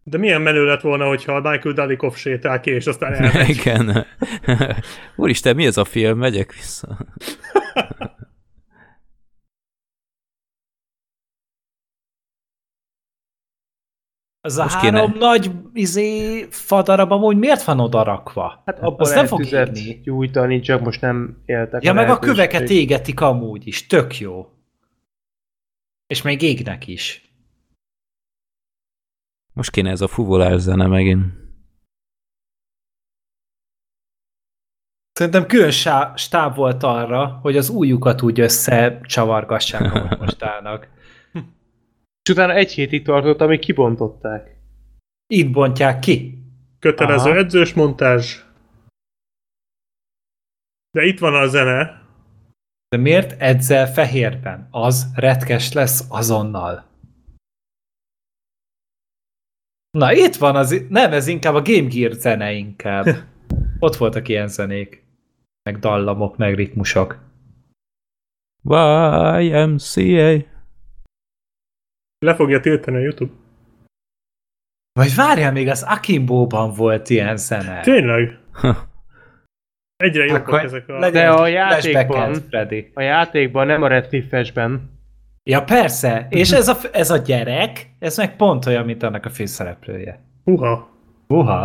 De milyen menő lett volna, hogyha a Michael Dudikoff sétál ki, és aztán elmegy. Igen. Úristen, mi ez a film? Megyek vissza. Az a Most három kéne- nagy izé fadarab amúgy miért van oda rakva? Hát abban Azt nem fog írni. gyújtani, csak most nem éltek Ja, meg a köveket égetik amúgy is, tök jó. És még égnek is. Most kéne ez a fuvolás zene megint. Szerintem külön stáb volt arra, hogy az újukat úgy összecsavargassák, ahogy most állnak. És utána egy hétig tartott, amíg kibontották. Itt bontják ki. Kötelező Aha. edzős montázs. De itt van a zene. De miért edzel fehérben? Az retkes lesz azonnal. Na, itt van az, nem, ez inkább a Game Gear zene inkább. Ott voltak ilyen zenék. Meg dallamok, meg ritmusok. YMCA. Le fogja tiltani a YouTube. Vagy várjál, még az Akimbo-ban volt ilyen zene. Tényleg? Egyre jobbak Akkor ezek a... De a játékban- Freddy. A játékban, nem a Red Cliff-esben. Ja, persze. És ez a, ez a gyerek, ez meg pont olyan, mint annak a főszereplője. Uha. Uha.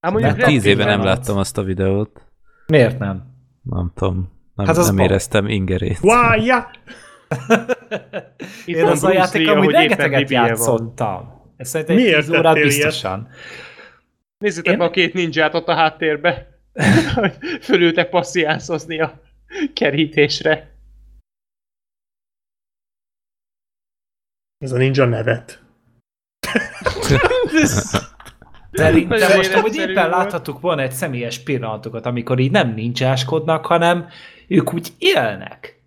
Hát mondjuk Nem, Red Tíz éve nem láttam azt a videót. Miért nem? Nem tudom. Nem, Hát az nem baj. éreztem ingerét. Vája! Itt Én az a játék Lee, amúgy ahogy éppen rengeteget játszottam. Ez szerintem Miért 10 órát tettél ilyet? biztosan. Nézzétek Én- a két ninját ott a háttérbe. hogy fölültek passziánszozni a kerítésre. Ez a ninja nevet. Szerintem Nagyon most életszerű éppen volt. láthatuk volna egy személyes pillanatokat, amikor így nem nincsáskodnak, hanem ők úgy élnek.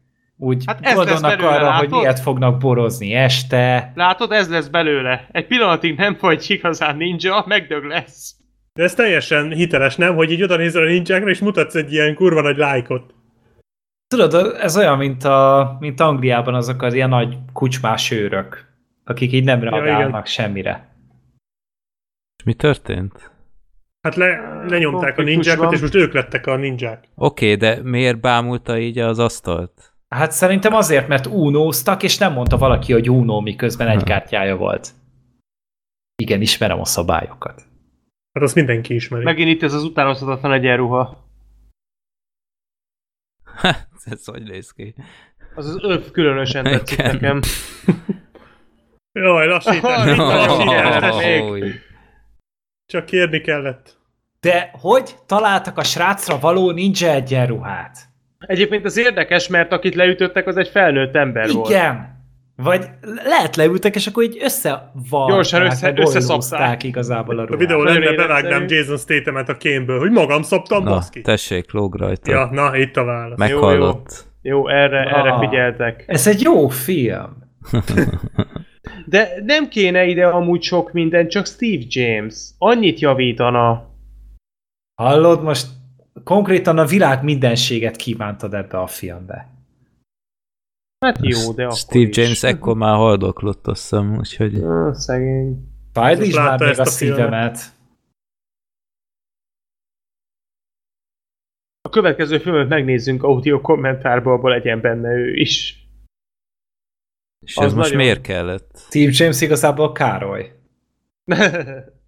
Úgy Hát ez lesz gondolnak belőle, arra, hogy látod? miért fognak borozni este. Látod, ez lesz belőle. Egy pillanatig nem vagy igazán ninja, megdög lesz. De ez teljesen hiteles, nem? Hogy így oda nézel a ninjákra, és mutatsz egy ilyen kurva nagy lájkot. Tudod, ez olyan, mint, a, mint Angliában azok az ilyen nagy kucsmás őrök, akik így nem reagálnak igen. semmire. És mi történt? Hát le, lenyomták a ninjákat, és most ők lettek a ninják. Oké, okay, de miért bámulta így az asztalt? Hát szerintem azért, mert unóztak, és nem mondta valaki, hogy unó, miközben egy kártyája volt. Igen, ismerem a szabályokat. Hát azt mindenki ismeri. Megint itt ez az utánozhatatlan egyenruha. Ez hogy néz ki? Az az öv különösen tetszik Igen. nekem. Jaj, lassítás, Jaj, lassítás. Csak kérni kellett. De hogy találtak a srácra való ninja egyenruhát? Egyébként ez érdekes, mert akit leütöttek, az egy felnőtt ember volt. Igen. Vagy lehet leültek, és akkor így összevarták, Gyorsan össze- ollózták igazából a A ruhát. videó Nagyon lenne, bevágnám Jason Statham-et a kémből, hogy magam szabtam, Na, baszki. tessék, lóg rajta. Ja, na, itt a válasz. Meg- Meghallott. Jó, erre, erre Ah. figyeltek. Ez egy jó film. De nem kéne ide amúgy sok minden, csak Steve James. Annyit javítana. Hallod, most konkrétan a világ mindenséget kívántad ebbe a filmbe. Hát jó, de akkor Steve is. James ekkor már haldoklott, azt hiszem, úgyhogy... Ah, szegény. Fájdítsd látta már még a a filmet? szívemet. A következő filmet megnézzünk audio kommentárba, abból legyen benne ő is. És Az ez most nagyon- miért kellett? Steve James igazából Károly.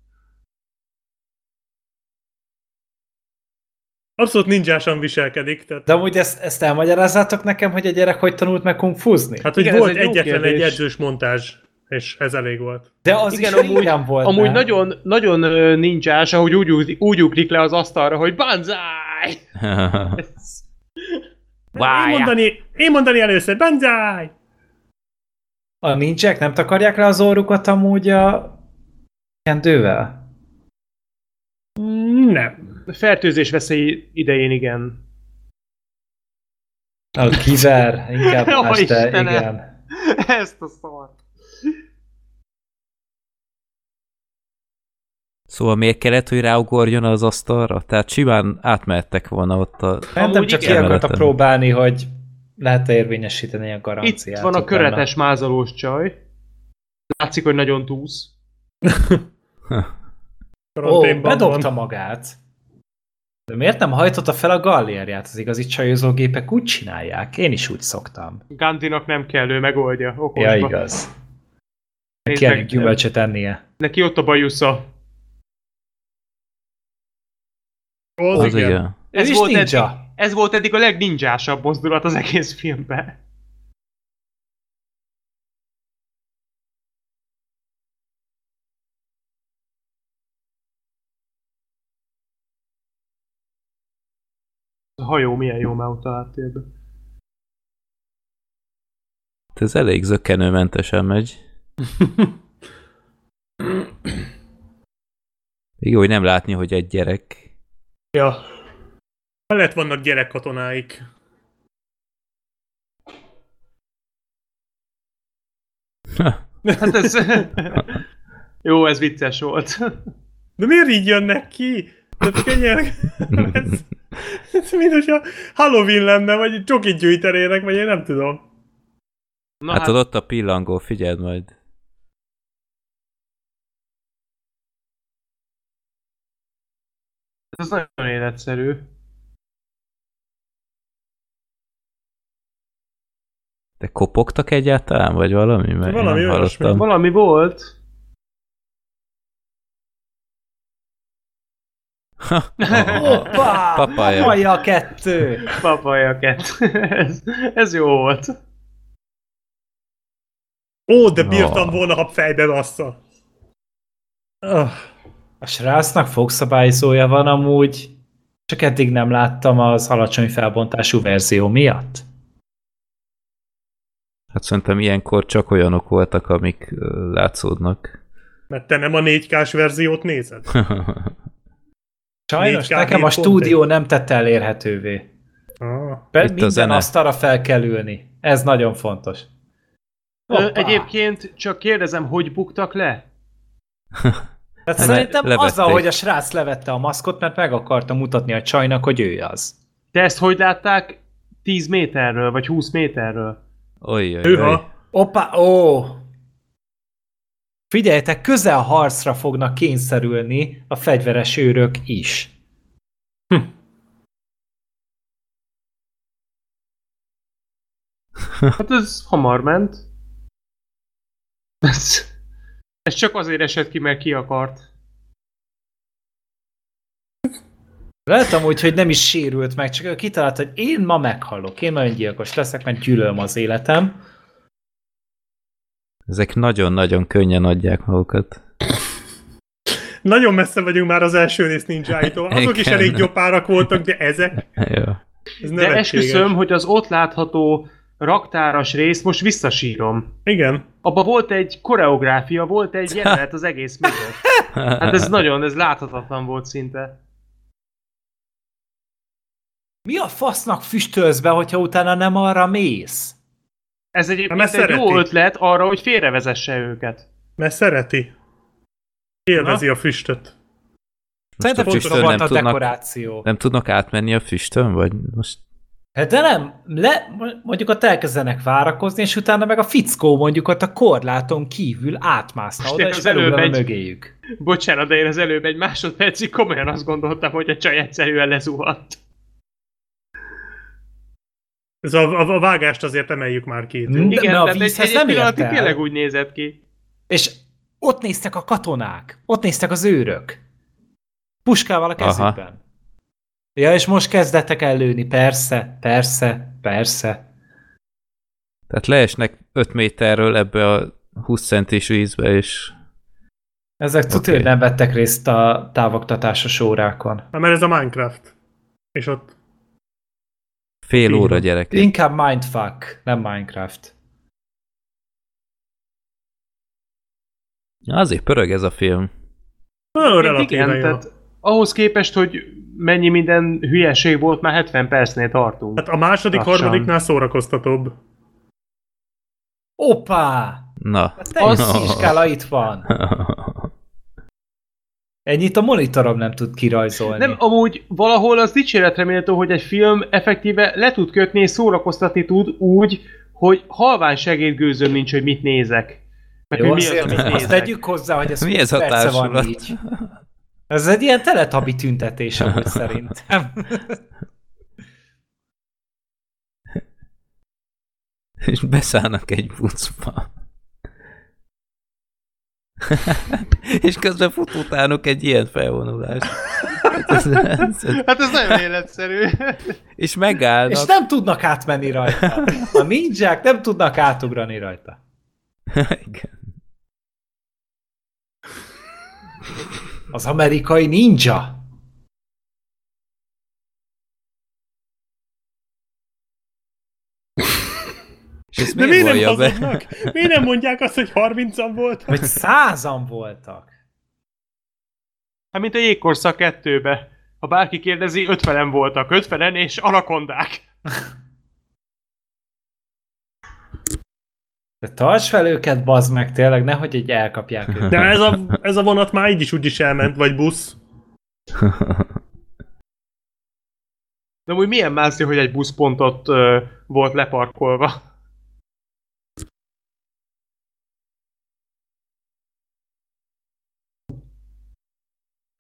Abszolút ninjásan viselkedik. Tehát, De amúgy ezt, ezt elmagyarázzátok nekem, hogy a gyerek hogy tanult meg kung fuzni? hát, hogy Igen, volt egy egyetlen egy edzős montázs, és ez elég volt. De az Igen, is amúgy- volt. Amúgy nem? nagyon, nagyon ninjás, ahogy úgy, úgy, úgy ugrik le az asztalra, hogy banzai! Én mondani, én mondani először, banzai! A nincsek nem takarják le az orrukat amúgy a kendővel? Mm, Nem. Fertőzés veszély idején igen. A kiver, inkább Ó, más, de igen. Ezt a szart. Szóval miért kellett, hogy ráugorjon az asztalra? Tehát simán átmehettek volna ott a... Szerintem csak ki akarta próbálni, hogy lehet-e érvényesíteni a garanciát. Itt van a utána. köretes mázolós csaj. Látszik, hogy nagyon túsz. Ó, bedobta van. magát. De miért nem hajtotta fel a gallérját? Az igazi csajozógépek úgy csinálják. Én is úgy szoktam. Gantinak nem kell, ő megoldja. Okosba. Ja, igaz. Kell meg, gyümölcsöt ennie. Neki ott a bajusza. Az, Az igen. igen. Ez Ez volt, ninja. eddig, ez volt eddig a legninjásabb mozdulat az egész filmben. A hajó milyen jó már ott a háttérben. Ez elég zökkenőmentesen megy. Jó, hogy nem látni, hogy egy gyerek. Ja. Mellett vannak gyerekkatonáik. Hát ez... jó, ez vicces volt. De miért így jönnek ki? Tehát könnyen... ez, ez mint hogyha Halloween lenne, vagy csokit gyűjtenének, vagy én nem tudom. Na hát, hát ott a pillangó, figyeld majd. ez nagyon életszerű. De kopogtak egyáltalán, vagy valami? Mert Valami olyasmi. Valami volt. Hoppá! Papaja. Papaja kettő! Papaja kett. ez, ez jó volt. Ó, de bírtam Oh. volna, ha fejbe bassza. Oh. A srácnak fogszabályzója van amúgy, csak eddig nem láttam az alacsony felbontású verzió miatt. Hát szerintem ilyenkor csak olyanok voltak, amik látszódnak. Mert te nem a 4K-s verziót nézed? Sajnos 4K nekem a 7.1. stúdió nem tette elérhetővé. Ah. Be, minden zene. asztalra fel kell ülni. Ez nagyon fontos. Ö, egyébként csak kérdezem, hogy buktak le? Tehát Le- szerintem levették. azzal, hogy a srác levette a maszkot, mert meg akarta mutatni a csajnak, hogy ő az. De ezt hogy látták 10 méterről, vagy 20 méterről. Hűha. Opa, ó! Figyeljetek, közel harcra fognak kényszerülni a fegyveres őrök is. Hát ez hamar ment. Ez, ez csak azért esett ki, mert ki akart. Lehet amúgy, hogy nem is sérült meg, csak ő kitalált, hogy én ma meghalok, én nagyon gyilkos leszek, mert gyűlölöm az életem. Ezek nagyon-nagyon könnyen adják magukat. Nagyon messze vagyunk már az első rész ninjáitól. Azok is Igen. elég gyopárak voltak, de ezek, Jó. ez De esküszöm, hogy az ott látható raktáras részt most visszasírom. Igen. Abba volt egy koreográfia, volt egy jelenet az egész mögött. Hát ez nagyon, ez láthatatlan volt szinte. Mi a fasznak füstölsz be, hogyha utána nem arra mész? Ez egyébként mert egy jó szereti. ötlet arra, hogy félrevezesse őket. Mert szereti. Élvezi a füstöt. Szerintem a füstön volt nem a tudnak- dekoráció. Nem tudnak átmenni a füstön, vagy most... Hát de nem, le, mondjuk ott elkezdenek várakozni, és utána meg a fickó mondjuk ott a korláton kívül átmászna Most oda, én és az előbb egy- mögéjük. Bocsánat, de én az előbb egy másodpercig komolyan azt gondoltam, hogy a csaj egyszerűen lezuhant. Ez a, a, a vágást azért emeljük már ki. De- Igen, mert a vízhez egy, nem egy el. tényleg úgy nézett ki. És ott néztek a katonák, ott néztek az őrök. Puskával a Aha. kezükben. Ja, és most kezdettek el lőni, persze, persze, persze. Tehát leesnek 5 méterről ebbe a 20 centis vízbe, és Ezek tudja, Oké. hogy nem vettek részt a távoktatásos órákon. Na, mert ez a Minecraft. És ott fél Így óra van. gyerek. Inkább Mindfuck, nem Minecraft. Azért pörög ez a film. nagyon Igen, jó. tehát ahhoz képest, hogy mennyi minden hülyeség volt, már 70 percnél tartunk. Hát a második, Lassan. harmadiknál szórakoztatóbb. Oppá! Na. A teljes színskála itt van. Ennyit a monitorom nem tud kirajzolni. Nem, amúgy valahol az dicséretre méltó, hogy egy film effektíve le tud kötni és szórakoztatni tud úgy, hogy halvány segédgőzöm nincs, hogy mit nézek. Meg Jó, hogy mi az, amit azt nézek. tegyük hozzá, hogy ez Mi 20 ez a perce van társulat? így. Ez egy ilyen teletabi tüntetés amúgy szerintem. és beszállnak egy buszba. És közben fut utánuk egy ilyen felvonulás. Hát ez- ez- Hát ez nagyon életszerű. és megállnak. És nem tudnak átmenni rajta. A ninják nem tudnak átugrani rajta. Igen. Az amerikai ninja. Ezt De miért miért nem vallja be? hazudnak? Miért nem mondják azt, hogy 30-an volt? Vagy százan voltak. Hát mint a jégkorszak kettőbe. Ha bárki kérdezi, 50-en voltak, 50-en és anakondák. De tarts fel őket, bazd meg, tényleg, nehogy egy elkapják őket. De ez a, ez a vonat már így is úgy is elment, vagy busz. De úgy milyen mászni, hogy egy buszpontot ö, volt leparkolva.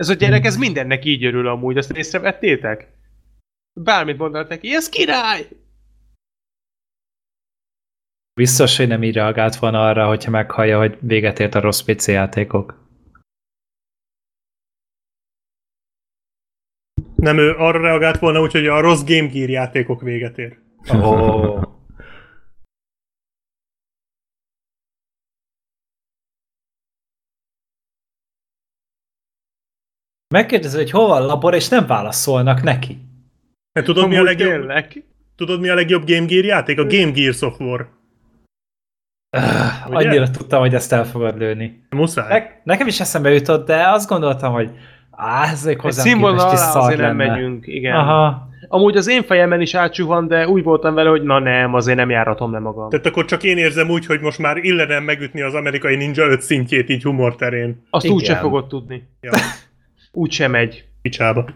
Ez a gyerek, ez mindennek így örül amúgy, azt észrevettétek? Bármit mondanak neki, ez király! Biztos, hogy nem így reagált volna arra, hogyha meghallja, hogy véget ért a rossz PC játékok. Nem, ő arra reagált volna úgy, hogy a rossz Game Gear játékok véget ér. Oh. Megkérdezi, hogy hol van a labor, és nem válaszolnak neki. Hát tudod, mi a legjobb, tényleg. tudod, mi a legjobb Game Gear játék? A Game Gear Software. Öh, annyira tudtam, hogy ezt el fogod lőni. Muszáj. Ne- nekem is eszembe jutott, de azt gondoltam, hogy á, ez még Egy hozzám képest is szar azért nem lenne. megyünk, igen. Aha. Amúgy az én fejemen is átsuhan, de úgy voltam vele, hogy na nem, azért nem járatom le magam. Tehát akkor csak én érzem úgy, hogy most már illenem megütni az amerikai Ninja 5 szintjét így humor terén. Azt Igen. úgyse fogod tudni. Ja, Úgy sem megy. picsába.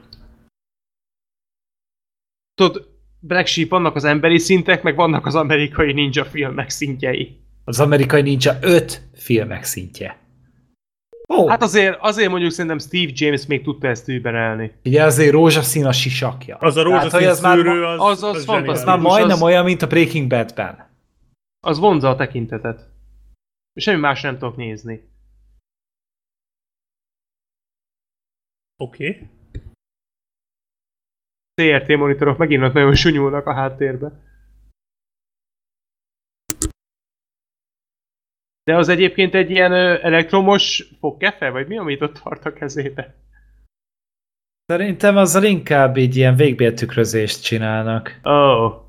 Tudod, Black Sheep, vannak az emberi szintek, meg vannak az amerikai ninja filmek szintjei. Az amerikai ninja öt filmek szintje. Ó, Hát azért, azért mondjuk szerintem Steve James még tudta ezt überelni. ugye azért rózsaszín a sisakja. Az a rózsaszín az már szűrő, az, az- az az fantasztikus. Az már majdnem az- olyan, mint a Breaking Badben. Az vonza a tekintetet. Semmi más nem tudok nézni. Oké. CRT monitorok megint ott nagyon sunyulnak a háttérbe. De az egyébként egy ilyen ö, elektromos fogkefe, vagy mi, amit ott tart a kezébe? Szerintem azzal inkább így ilyen végbéltükrözést csinálnak. Ó. Oh.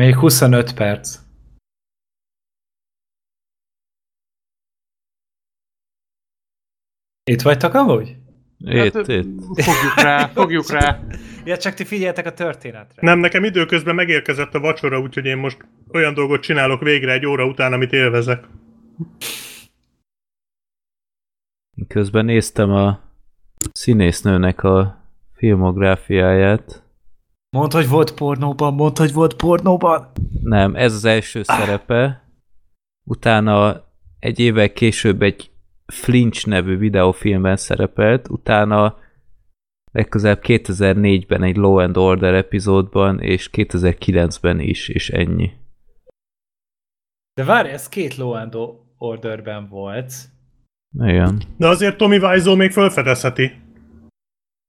Még 25 perc. Itt vagytok amúgy? Itt, Hát, itt. Fogjuk rá, fogjuk rá. Ja, csak ti figyeljetek a történetre. Nem, nekem időközben megérkezett a vacsora, úgyhogy én most olyan dolgot csinálok végre egy óra után, amit élvezek. Én közben néztem a színésznőnek a filmográfiáját. Mondd, hogy volt pornóban, mondd, hogy volt pornóban. Nem, ez az első szerepe. Utána egy évvel később egy Flinch nevű videófilmben szerepelt, utána legközelebb 2004-ben egy Law and Order epizódban, és 2009-ben is, és ennyi. De várj, ez két Law and Orderben volt. Igen. De azért Tommy Wiseau még felfedezheti.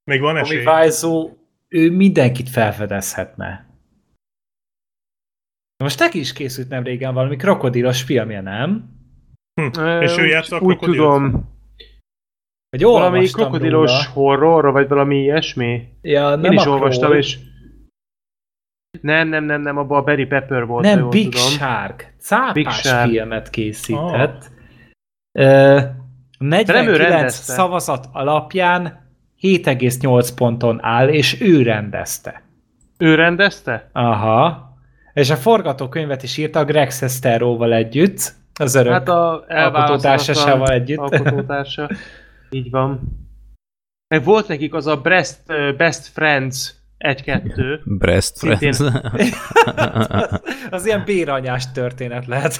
Még van Ami esély. Wiseau, ő mindenkit felfedezhetne. Most neki is készült nem régen valami krokodilos filmje, nem? Hm. És ő Úgy- játsza a Úgy krokodilt? tudom. Vagy Valami krokodilos róla. horror, vagy valami ilyesmi. Ja, nem Én is a olvastam, és... Nem, nem, nem, nem, abban a Barry Pepper volt, Nem, jól Big tudom. Shark. Cápás Big Shark. filmet készített. Ö, nem ő 49 rendezte. szavazat alapján 7,8 ponton áll, és ő rendezte. Ő rendezte? Aha. És a forgatókönyvet is írta Greg Sesteróval együtt, az örök Hát a alkotótársasával együtt. Alkotótársa. Így van. Meg volt nekik az a Best, Best Friends 1-2. Breast Szintén- Friends. az ilyen béranyás történet lehet.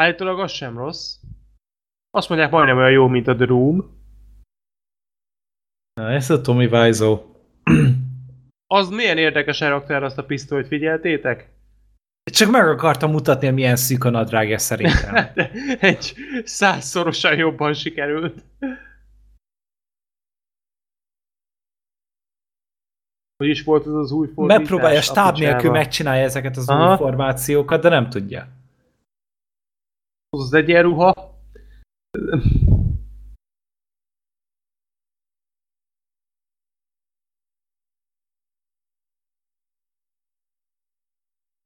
Állítólag az sem rossz. Azt mondják majdnem olyan jó, mint a The Room. Na, ez a Tommy Wiseau. Az milyen érdekes karakter azt a pisztolyt, figyeltétek? Csak meg akartam mutatni, milyen szűk a nadrágja szerintem. Egy százszorosan jobban sikerült. Hogy is volt az az új fordítás? Megpróbálja stáb nélkül megcsinálja ezeket az Aha. új formációkat, de nem tudja. Az az egyenruha.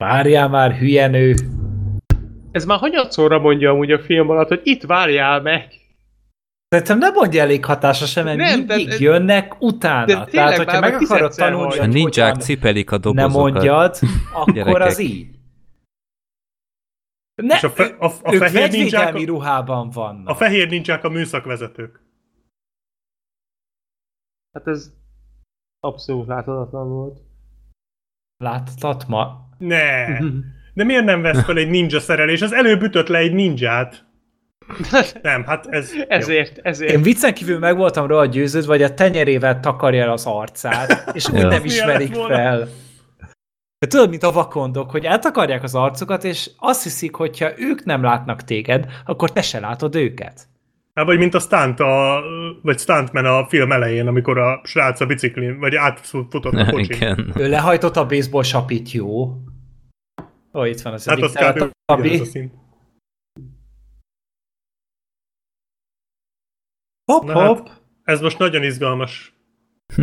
Várjál már, hülye nő! Ez már hanyatszorra mondja amúgy a film alatt, hogy itt várjál meg. Szerintem nem mondja elég hatásosan, mert Nem, mindig tehát- jönnek utána. De Tehát, tényleg hogyha már meg akarod tanulni. A hogy ninják cipelik a nem dobozokat. mondjad, akkor Gyerekek. az így. Ne, És a, fe, a, a ők fehér nincsák, ruhában vannak. a fehér nincsák a műszakvezetők. Hát ez abszolút láthatatlan volt. Láttad ma? Ne. De miért nem vesz fel egy ninja szerelés? Az előbb ütött le egy ninját. Nem, hát ez... jó. ezért, ezért. Én viccen kívül meg voltam róla győződve, hogy a tenyerével takarja el az arcát, és úgy nem ismerik fel. De tudod, mint a vakondok, hogy eltakarják az arcukat, és azt hiszik, hogyha ők nem látnak téged, akkor te se látod őket. Hát vagy mint a stunt, a, vagy stuntman a film elején, amikor a srác a biciklin, vagy átfutott a kocsin. Igen. Ő lehajtott a baseball sapit, jó? Ó, itt van az Hát egyik az kb. a Tabi. szint. Hopp, Na hát. hopp. Ez most nagyon izgalmas.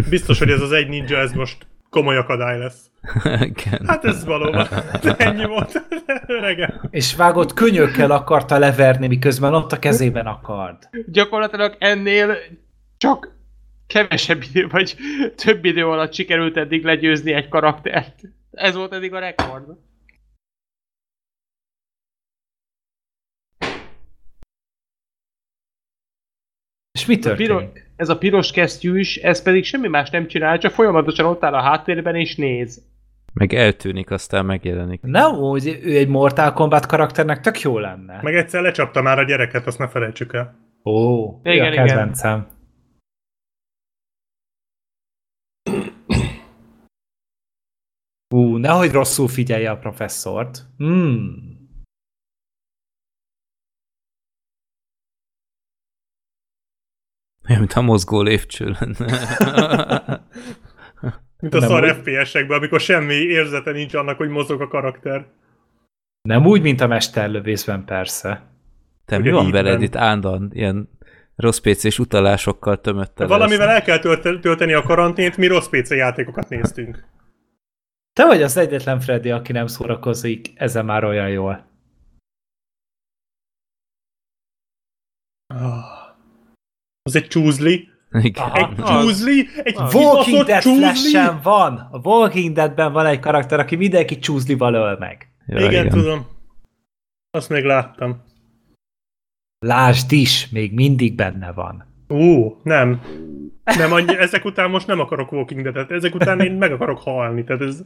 Biztos, hogy ez az egy ninja, ez most komoly akadály lesz. Igen. Hát ez valóban. De ennyi volt. Öregem. És vágott könyökkel akarta leverni, miközben ott a kezében akard. Gyakorlatilag ennél csak kevesebb idő, vagy több idő alatt sikerült eddig legyőzni egy karaktert. Ez volt eddig a rekord. És mi Ez a, piros, történik? ez a piros kesztyűs, ez pedig semmi más nem csinál, csak folyamatosan ott áll a háttérben és néz. Meg eltűnik, aztán megjelenik. Nem, hogy ő egy Mortal Kombat karakternek tök jó lenne. Meg egyszer lecsapta már a gyereket, azt ne felejtsük el. Ó, igen, Igen, a igen. kedvencem. Ú, nehogy rosszul figyelje a professzort. Hmm. Olyan, mint a mozgó lépcső lenne. Mint a Nem szar úgy. FPS-ekben, amikor semmi érzete nincs annak, hogy mozog a karakter. Nem úgy, mint a mesterlövészben persze. Te mi Ugye van így veled van. itt állandóan ilyen rossz PC-s utalásokkal tömöttel? Valamivel el kell tölt- tölteni a karantént, mi rossz PC játékokat néztünk. Te vagy az egyetlen Freddy, aki nem szórakozik ezen már olyan jól. Ah. Az egy csúzli. Igen. Aha. Egy csúzli? Egy Walking kibaszott Dead csúzli? Van! A Walking Deadben van egy karakter, aki mindenki csúzlival öl meg. Ja, Igen, igen. tudom. Azt még láttam. Lásd is, még mindig benne van. Ú, nem. Nem, annyi, ezek után most nem akarok Walking Dead-et, ezek után én meg akarok halni, tehát ez...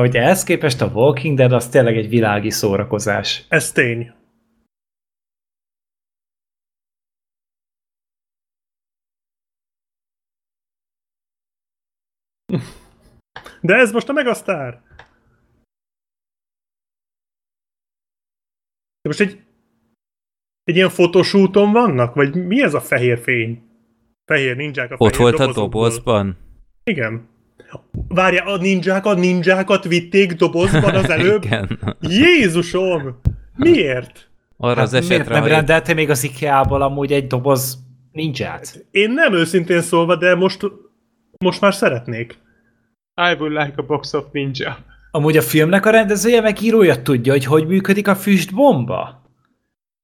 Hogy ehhez képest a Walking Dead az tényleg egy világi szórakozás. Ez tény. De ez most a Megasztár. De most egy, egy ilyen fotosúton vannak? Vagy mi ez a fehér fény? Fehér ninják a Ott fehér volt a dobozban? Igen. Várja, a ninjákat, ninjákat vitték dobozban az előbb? Igen. Jézusom! Miért? Arra Hát az miért esetre, nem hogy rendelte még az IKEA-ból amúgy egy doboz ninját? Én nem őszintén szólva, de most, most már szeretnék. I would like a box of ninja. Amúgy a filmnek a rendezője meg írója tudja, hogy hogy működik a füstbomba?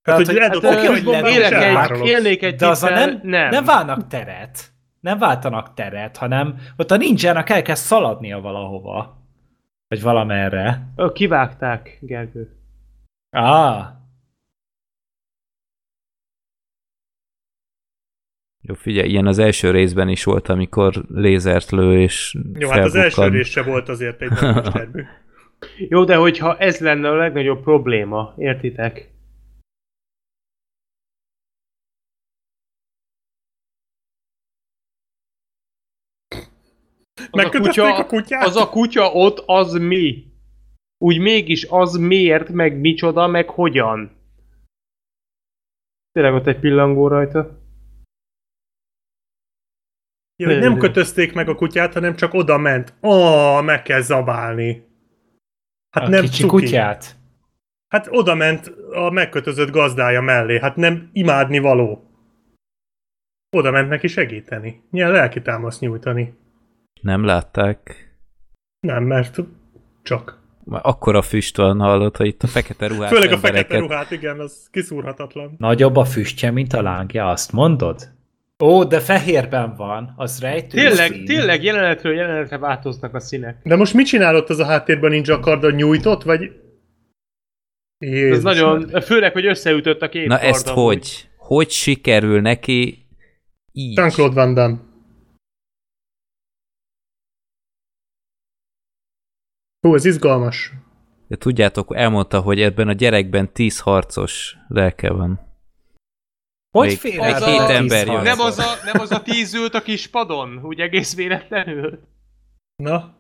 Hát, Tehát, hogy hát, oké, hogy elhárolod. élnék egy De azzal nem, nem. nem válnak teret. Nem váltanak teret, hanem ott a ninjának el kell szaladnia valahova. Vagy valamerre. Ö, Kivágták, Gergő. Ah, Jó, figyelj, ilyen az első részben is volt, amikor lézert lő, és Jó, hát az első rész se volt azért egy mestermű. Jó, de hogyha ez lenne a legnagyobb probléma, értitek? Az a, kutya, a kutyát? az a kutya ott, az mi? Úgy mégis az miért, meg micsoda, meg hogyan? Tényleg ott egy pillangó rajta. Ja, hogy nem kötözték meg a kutyát, hanem csak oda ment. Ó, meg kell zabálni. Hát a nem kicsi cuki. kutyát. Hát oda ment a megkötözött gazdája mellé. Hát nem imádni való. Oda ment neki segíteni. Milyen lelki támaszt nyújtani. Nem látták. Nem, mert csak. Már akkora füst van, hallott, hogy itt a fekete ruhás Főleg a embereket... fekete ruhát, igen, az kiszúrhatatlan. Nagyobb a füstje, mint a lángja, azt mondod? Ó, de fehérben van, az rejtő Tényleg, szín. tényleg jelenetről jelenetre változnak a színek. De most mit csinál ott az a háttérben ninja kardon nyújtott, vagy... Jézus Ez nagyon, főleg, hogy összeütött a két Na kard ezt hogy? Hogy sikerül neki így? Jean-Claude Van Damme. Hú, ez izgalmas. De tudjátok, elmondta, hogy ebben a gyerekben tíz harcos lelke van. Hogy Még- fér még el hét a ember jön. Nem az, a, nem az a tíz ült a kis padon, úgy egész véletlenül? Na,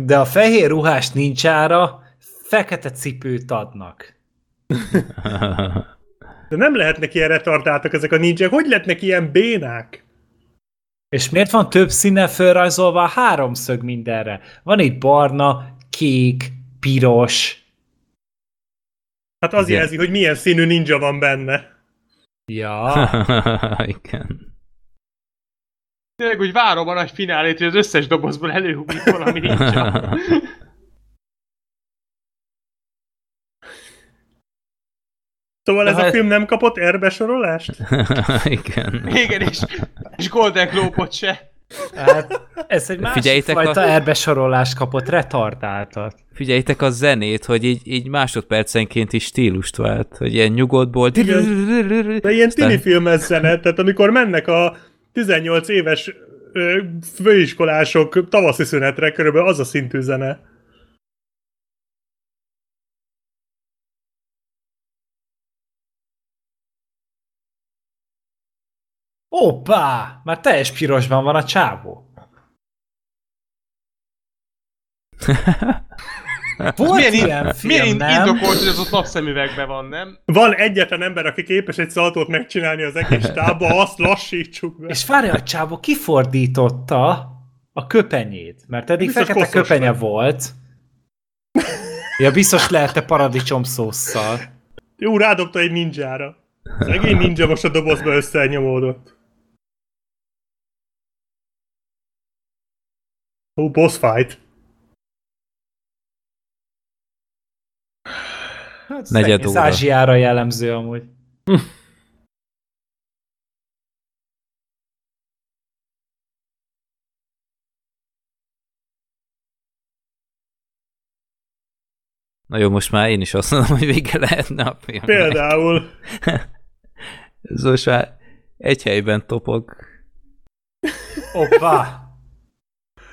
De a fehér ruhás nincsára fekete cipőt adnak. de nem lehetnek ilyen retardáltak ezek a ninják. Hogy lehetnek ilyen bénák? És miért van több színnel felrajzolva a háromszög mindenre? Van itt barna, kék, piros. Hát az Igen. jelzi, hogy milyen színű ninja van benne. Ja, Igen. Tényleg úgy várom a nagy finálét, hogy az összes dobozból előhúlik valami ninja. Szóval ez a film nem kapott erbesorolást? Igen. Igen, és, és Golden Globe-ot se. Hát, ez egy másik Figyeljétek a- fajta erbesorolást kapott, retardáltat. Figyeljétek a zenét, hogy így, így másodpercenként is stílust vált, hogy ilyen nyugodtból... De ilyen tini filmes zene, tehát amikor mennek a 18 éves főiskolások tavaszi szünetre, körülbelül az a szintű zene. Hoppá! Már teljes pirosban van a csávó. Volt Milyen, ilyen film, milyen nem? indokolt, hogy az ott napszemüvegben van, nem? Van egyetlen ember, aki képes egy szaltót megcsinálni az egés tábba, azt lassítsuk be. És várja, a csávó kifordította a köpenyét, mert eddig Biztos fekete köpenye lett. volt. Ja, biztos lehette paradicsom szósszal. Jó, rádobta egy ninjára. Szegény ninja most a dobozba összenyomódott. Ó, boss fight. Hát, Negyed óra. Ázsiára jellemző amúgy. Na jó, most már én is azt mondom, hogy vége lehetne a filmnek. Például. Ez most már egy helyben topog. Hoppá!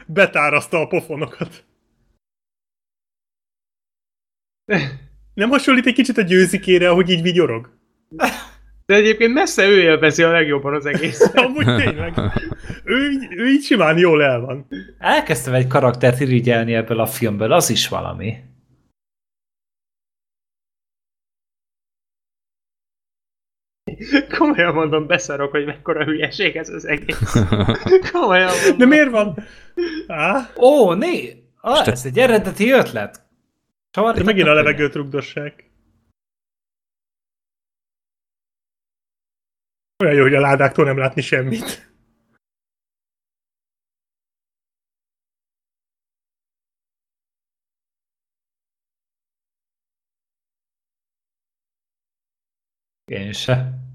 Betáraszta a pofonokat. Nem hasonlít egy kicsit a győzikére, ahogy így vigyorog? De egyébként messze ő élvezi a legjobban az egész. Amúgy tényleg. Ő, ő így simán jól el van. Elkezdtem egy karaktert irigyelni ebből a filmből, az is valami. Komolyan mondom, beszarok, hogy mekkora hülyeség ez az egész. Komolyan mondom. De miért van? Á, Ó, né! Ah, ez egy eredeti ötlet. de megint a levegőt rugdossák. Olyan jó, hogy a ládáktól nem látni semmit. Én se.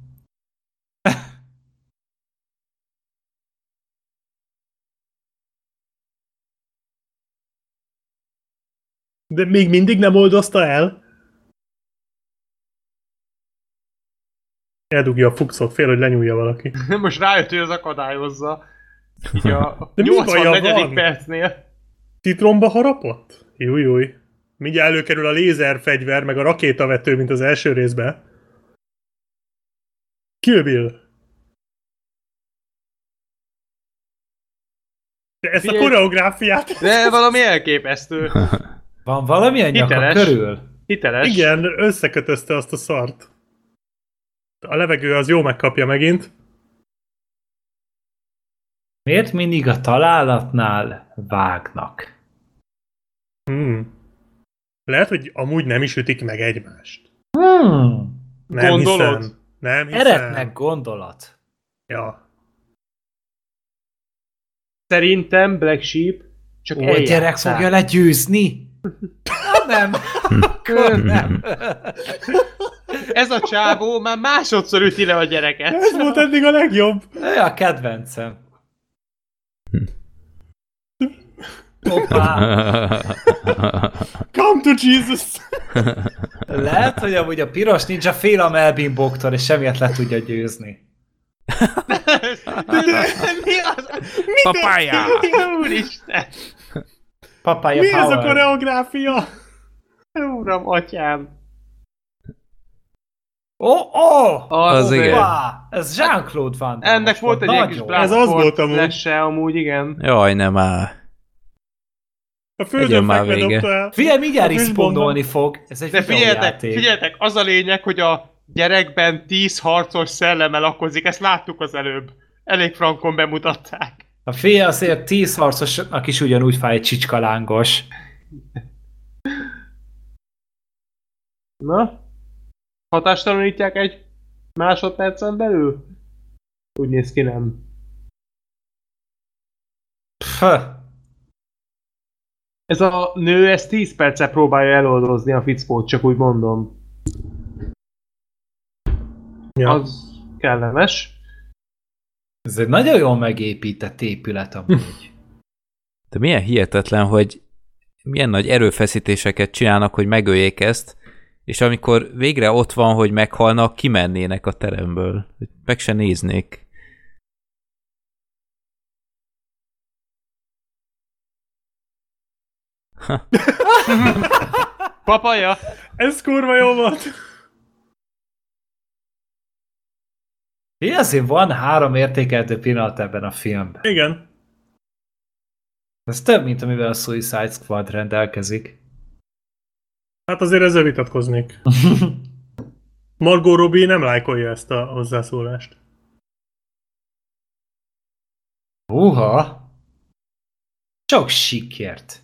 De még mindig nem oldozta el. Eldugja a fuxot, fél, hogy lenyúlja valaki. Most rájött, hogy az akadályozza. Így a De mi baja 84. van? percnél. Citromba harapott? Júj, júj. Mindjárt előkerül a lézerfegyver, meg a rakétavető, mint az első részben. Kill Bill. De ezt a Figyelj. koreográfiát... De valami elképesztő. Van valami a nyaka Hiteles. körül? Hiteles. Igen, összekötözte azt a szart. A levegő az jó megkapja megint. Miért mindig a találatnál vágnak? Hmm. Lehet, hogy amúgy nem is ütik meg egymást. Hmm. Nem Gondolod? hiszem. Nem hiszem. Eretnek gondolat. Ja. Szerintem Black Sheep csak Ó, a gyerek fogja legyőzni? Nem. Akkor nem. Ez a csávó már másodszor üti le a gyereket. Ez volt eddig a legjobb. Ő a kedvencem. Hoppá. Come to Jesus! Lehet, hogy amúgy a piros ninja fél a Melvin Bogtól, és semmiért le tudja győzni. Mi az? Papája! Úristen! Papája Mi ez a Power. koreográfia? Uram, atyám! Ó, ó! Az oké. igen. Hoppá! Ez Jean-Claude Van Damme Ennek volt egy ilyen kis. Ez az volt amúgy. lesse amúgy, igen. Jaj, nem áll. A földön már vége. Figyelj, mindjárt spondolni fog. Ez egy De figyeljetek, figyeljetek, az a lényeg, hogy a gyerekben 10 harcos szelleme lakozik, ezt láttuk az előbb. Elég frankon bemutatták. A fél azért tíz harcosnak is ugyanúgy fáj egy csicskalángos. Na? Hatástalanítják egy másodpercen belül? Úgy néz ki, nem. Pff, Ez a nő, ez 10 perce próbálja eloldozni a fickót, csak úgy mondom. Ja. Az kellemes. Ez egy nagyon jól megépített épület amúgy. De milyen hihetetlen, hogy milyen nagy erőfeszítéseket csinálnak, hogy megöljék ezt, és amikor végre ott van, hogy meghalnak, kimennének a teremből. Hogy Meg se néznék. Papaja! Ez kurva jó volt. Igen, azért van három értékeltő pillanat ebben a filmben. Igen. Ez több, mint amivel a Suicide Squad rendelkezik. Hát azért ezzel vitatkoznék. Margot Robbie nem lájkolja ezt a hozzászólást. Uha! Sok sikert.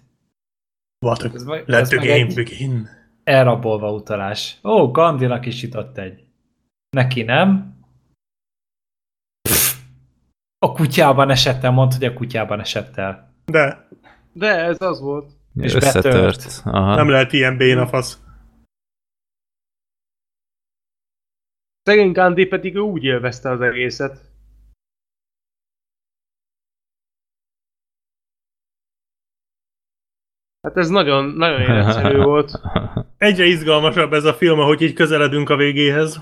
What Ez a... meg- Let ez the game egy- begin. Elrabolva utalás. Ó, Gandinak is jutott egy. Neki nem. A kutyában esett el, mondd, hogy a kutyában esett el. De De ez az volt. És Összetört. betört. Aha. nem lehet ilyen béna fasz. Szegény Gandhi pedig ő úgy élvezte az egészet. Hát ez nagyon, nagyon életszerű volt. Egyre izgalmasabb ez a film, ahogy így közeledünk a végéhez.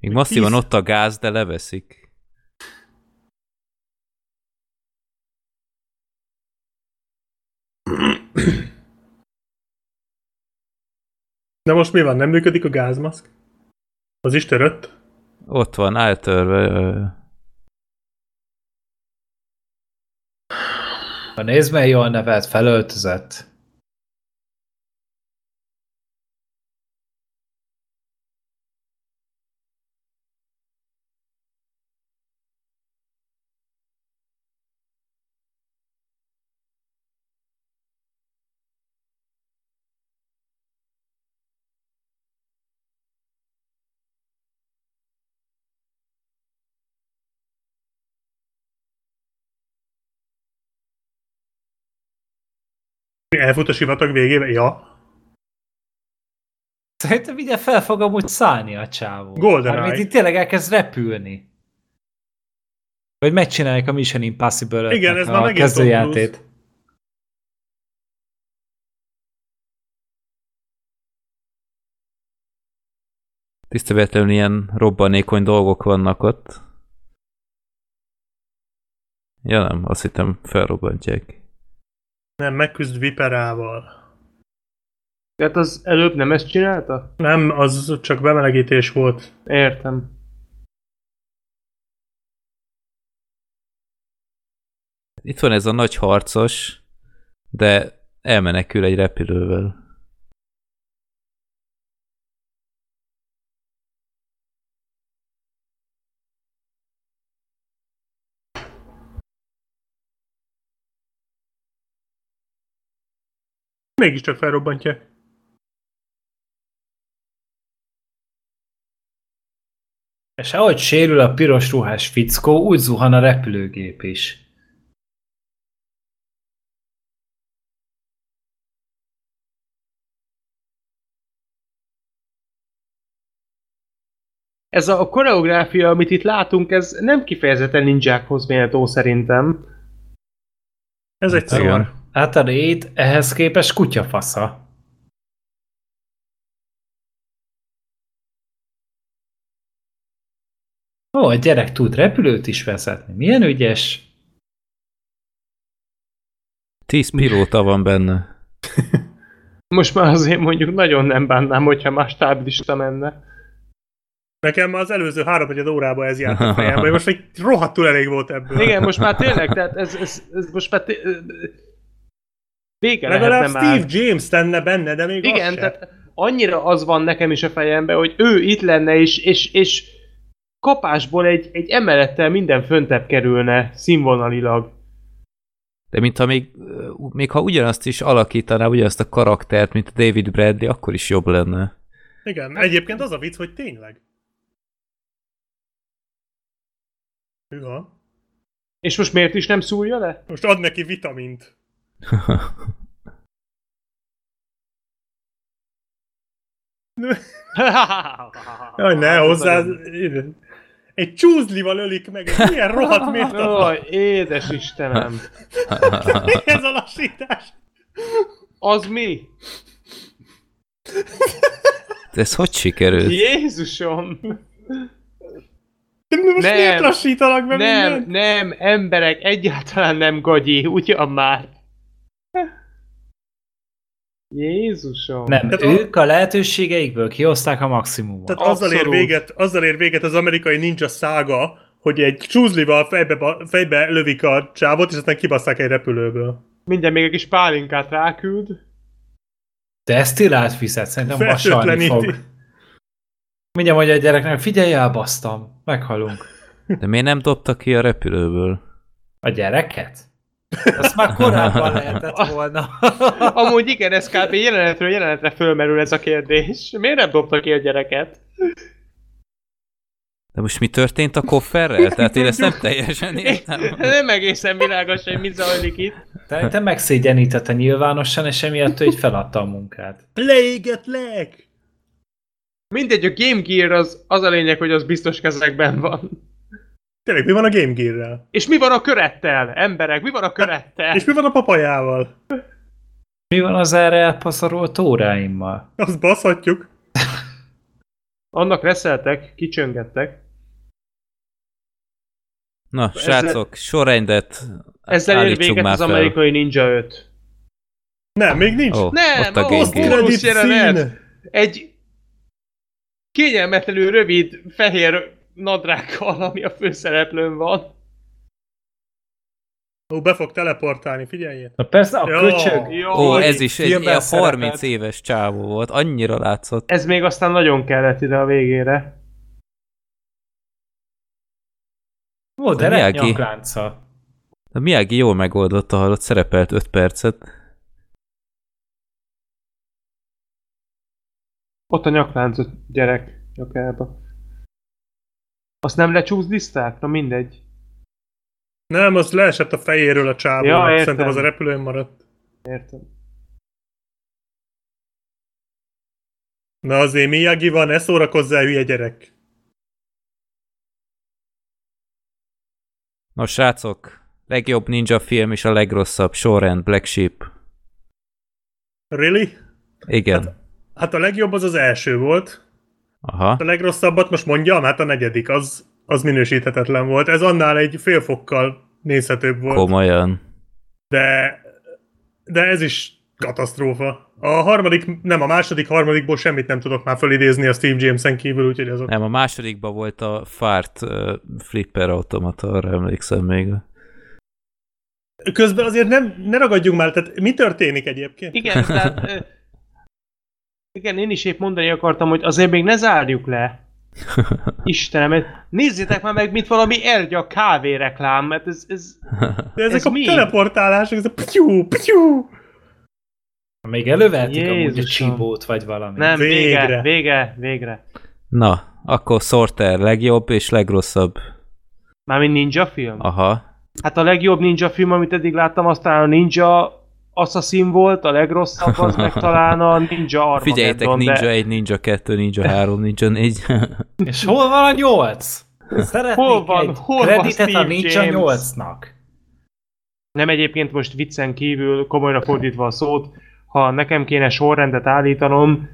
Még masszívan Tíz- ott a gáz, de leveszik. De most mi van? Nem működik a gázmaszk? Az is törött? Ott van, eltörve. Ha nézd meg, jól nevelt, felöltözött. Elfut a sivatag végébe? Ja. Szerintem ide fel fog amúgy szállni a csávó. GoldenEye. Mármint itt tényleg elkezd repülni. Vagy megcsinálják a Mission Impossible Igen, ez már a megint Tom kezdőjátét. Tiszta véletlenül ilyen robbanékony dolgok vannak ott. Ja nem, azt hittem felrobbantják. Nem, megküzd Viperával. Tehát az előbb nem ezt csinálta? Nem, az csak bemelegítés volt. Értem. Itt van ez a nagy harcos, de elmenekül egy repülővel. Mégiscsak felrobbantják. És ahogy sérül a piros ruhás fickó, úgy zuhan a repülőgép is. Ez a koreográfia, amit itt látunk, ez nem kifejezetten ninjákhoz méltó szerintem. Ez egy szar. Hát a Raid ehhez képest kutyafasza. Ó, a gyerek tud repülőt is vezetni. Milyen ügyes. Tíz pilóta van benne. Most már azért mondjuk nagyon nem bánnám, hogyha más stáblista menne. Nekem az előző három órában ez járt a fejembe, most egy rohadtul elég volt ebből. Igen, most már tényleg, tehát ez, ez, ez most már té- vége Legalább lehetne Steve már. James tenne benne, de még Igen, az tehát annyira az van nekem is a fejemben, hogy ő itt lenne, és, és, és kapásból egy, egy emelettel minden föntebb kerülne színvonalilag. De mintha még, még ha ugyanazt is alakítaná, ugyanazt a karaktert, mint a David Bradley, akkor is jobb lenne. Igen, egyébként az a vicc, hogy tényleg. Hűha. És most miért is nem szúrja le? Most ad neki vitamint. Jaj, ne hozzá... Egy csúzlival ölik meg, ez milyen rohadt miért Ó, édes Istenem. ez a lassítás? Az mi? De ez hogy sikerült? Jézusom! De most Nem. miért lassítanak be Nem, mindent? nem, emberek, egyáltalán nem gagyi, ugyan már. Jézusom. Nem, Tehát ők a lehetőségeikből kihozták a maximumot. Tehát azzal ér, Abszolút. véget, azzal ér véget az amerikai ninja szága, hogy egy csúzlival fejbe, fejbe lövik a csávot, és aztán kibasszák egy repülőből. Mindjárt még egy kis pálinkát ráküld. De ezt ti fizet, szerintem vasalni fog. Mindjárt mondja a gyereknek, figyelj el, basztam, meghalunk. De miért nem dobta ki a repülőből? A gyereket? Azt már korábban lehetett volna. Amúgy igen, ez kb. jelenetről jelenetre fölmerül ez a kérdés. Miért nem dobta ki a gyereket? De most mi történt a kofferrel? Tehát én ezt nem teljesen értem. Nem egészen világos, hogy mi zajlik itt. Te megszégyenítette nyilvánosan, és emiatt ő így feladta a munkát. Leégetlek! Mindegy, a Game Gear az, az a lényeg, hogy az biztos kezekben van. Tényleg, mi van a Game Gear-rel? És mi van a körettel, emberek? Mi van a körettel? És mi van a papajával? Mi van az erre elpazarolt óráimmal? Azt baszhatjuk. Annak reszeltek, kicsöngettek. Na, Ezzel- srácok, sorrendet Ezzel ér véget már az fel. amerikai Ninja 5. Nem, még nincs. Ó, Nem, ott a Credit jelenet. Egy kényelmetlenül rövid, fehér nadrággal, ami a főszereplőn van. Ó, be fog teleportálni, figyelj. Na persze, a Jó. köcsög. Jó, Ó, ez is egy ilyen 30 szerepelt. éves csávó volt, annyira látszott. Ez még aztán nagyon kellett ide a végére. Ó, de nyaklánca. De Miyagi jól megoldotta, hallott, szerepelt 5 percet. Ott a nyakláncot gyerek nyakába. Azt nem lecsúszdizták? Na mindegy. Nem, az leesett a fejéről a csávó. Ja, értem. Szerintem az a repülőn maradt. Értem. Na azért Miyagi van, ne szórakozzál, hülye gyerek. Na, srácok, legjobb ninja film és a legrosszabb sorrend Black Sheep. Really? Igen. Hát a legjobb az az első volt. Aha. A legrosszabbat most mondjam, hát a negyedik, az, az minősíthetetlen volt. Ez annál egy fél fokkal nézhetőbb volt. Komolyan. De, de ez is katasztrófa. A harmadik, nem, a második, harmadikból semmit nem tudok már felidézni a Steve Jameson kívül, úgyhogy azok... Nem, a másodikban volt a fart uh, flipper automata, arra emlékszem még. Közben azért nem, ne ragadjunk már, tehát mi történik egyébként? Igen, tehát... igen, én is épp mondani akartam, hogy azért még ne zárjuk le. Istenem, nézzétek már meg, mint valami ergya kávé reklám, mert ez, ez De ezek ez a mi? teleportálások, ez a pityú, pityú. Még elővehetik amúgy a Jézusom. csíbót, vagy valami. nem, vége, Végre. vége, végre. Na, akkor Sorter legjobb és legrosszabb. Mármint ninja film? Aha. Hát a legjobb ninja film, amit eddig láttam, aztán a Ninja Assassin volt, a legrosszabb az meg talán a Ninja Armageddon. Figyeljetek, Ninja de 1, Ninja 2, Ninja 3, Ninja 4. És hol van a nyolc? Szeretnék Hol van- egy hol van kreditet a Steve Ninja James? nyolcnak. Nem egyébként most viccen kívül, komolyra fordítva a szót, ha nekem kéne sorrendet állítanom,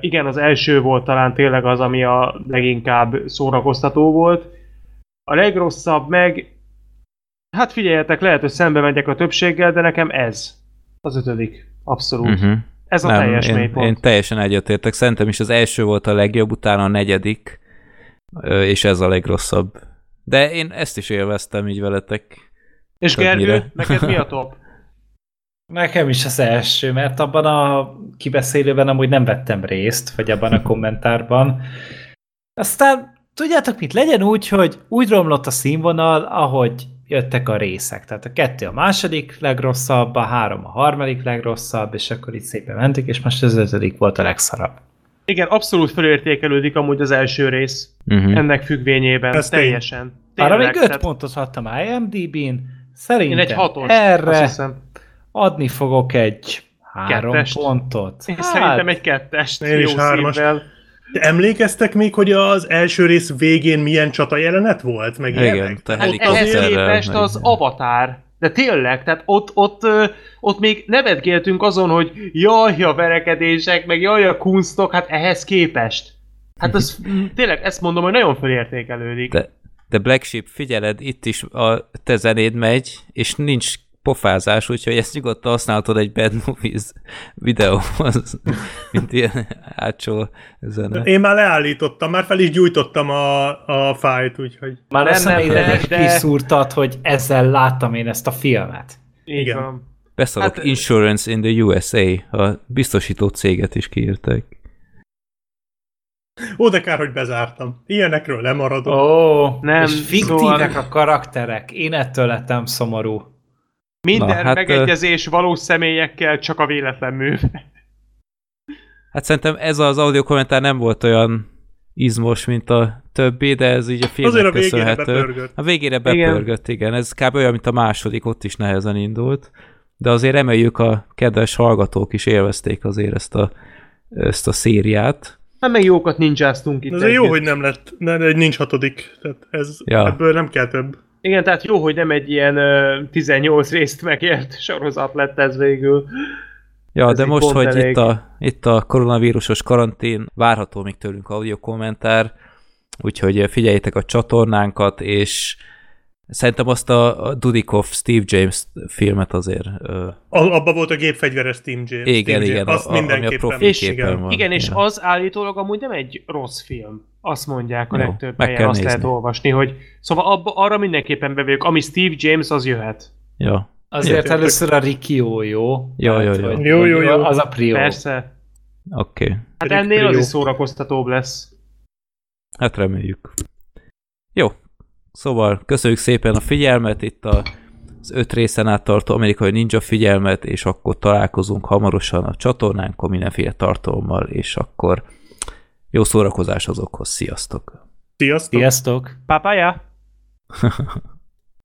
igen, az első volt talán tényleg az, ami a leginkább szórakoztató volt. A legrosszabb meg, hát figyeljetek, lehet, hogy szembe megyek a többséggel, de nekem ez. Az ötödik. Abszolút. Uh-huh. Ez a Nem, teljes én, mélypont. én teljesen egyetértek. Szerintem is az első volt a legjobb, utána a negyedik, és ez a legrosszabb. De én ezt is élveztem így veletek. És többnyire. Gergő, neked mi a top? Nekem is az első, mert abban a kibeszélőben amúgy nem vettem részt, vagy abban a kommentárban. Aztán tudjátok mit, legyen úgy, hogy úgy romlott a színvonal, ahogy jöttek a részek. Tehát a kettő a második legrosszabb, a három a harmadik legrosszabb, és akkor itt szépen mentük, és most az ötödik volt a legszarabb. Igen, abszolút felértékelődik amúgy az első rész. Uh-huh. Ennek függvényében. Ez teljesen. Arra még Tényleg, öt tehát pontot adtam IMDb-n, Én szerintem egy hatos, erre adni fogok egy Három Kettest. pontot. Én szerintem egy kettest. Én is hármas. szívvel. De emlékeztek még, hogy az első rész végén milyen csata jelenet volt? Meg Igen, ilyenek? te Ott Hát ehhez képest meg az. Avatar. De tényleg, tehát ott, ott, ott még nevetgéltünk azon, hogy jaj a verekedések, meg jaj a kunstok, hát ehhez képest. Hát az mm, tényleg ezt mondom, hogy nagyon fölértékelődik. De, de Black Sheep, figyeled, itt is a te zenéd megy, és nincs pofázás, úgyhogy ezt nyugodtan használhatod egy Bad Movies videóhoz, mint ilyen átsó zene. Én már leállítottam, már fel is gyújtottam a, a fájt, úgyhogy... Már Nem, a nem, de- kiszúrtad, hogy ezzel láttam én ezt a filmet. Igen. van. Beszarok, Hát- Insurance in the USA, a biztosító céget is kiírták. Ó, de kár, hogy bezártam. Ilyenekről lemaradok. Ó, Nem, és fiktívek szóval- a karakterek. Én ettől lettem szomorú. Minden Na, hát, megegyezés valós személyekkel csak a véletlen mű. Hát szerintem ez az audio kommentár nem volt olyan izmos, mint a többi, de ez így a filmnek Azért a végére köszönhető. bepörgött. A végére bepörgött, igen. igen. Ez kb. olyan, mint a második, ott is nehezen indult. De azért reméljük a kedves hallgatók is élvezték azért ezt a, ezt a szériát. Hát meg jókat ninjáztunk itt. Azért jó, hogy nem lett, ne, ne, nincs hatodik. Tehát ez, Ja. ebből nem kell több. Igen, tehát jó, hogy nem egy ilyen ö, 18 részt megért sorozat lett ez végül. Ja, Ez de most, hogy elég. itt a, itt a koronavírusos karantén, várható még tőlünk audio kommentár, úgyhogy figyeljétek a csatornánkat, és szerintem azt a, Dudikoff Steve James filmet azért ö, abba volt a gépfegyveres Team James. Igen, Team igen, James. Azt a- a- ami a mindenképpen. profi És képen igen. van. Igen, és Ja. az állítólag amúgy nem egy rossz film. Azt mondják a Jó, legtöbb meg helyen, kell azt lehet nézni. olvasni, hogy szóval abba, arra mindenképpen bevők, ami Steve James, az jöhet. Ja. Azért Jó. először a Rikio jó. Jó, jó, jó. Jó, jó, jó. Az a prió. Persze. Oké. Okay. Hát Rick ennél az Trio. is szórakoztatóbb lesz. Hát reméljük. Jó. Szóval köszönjük szépen a figyelmet, itt a, az öt részen át tartó amerikai ninja figyelmet, és akkor találkozunk hamarosan a csatornánkon mindenféle tartalommal, és akkor jó szórakozás azokhoz. Sziasztok! Sziasztok! Sziasztok! Papaya!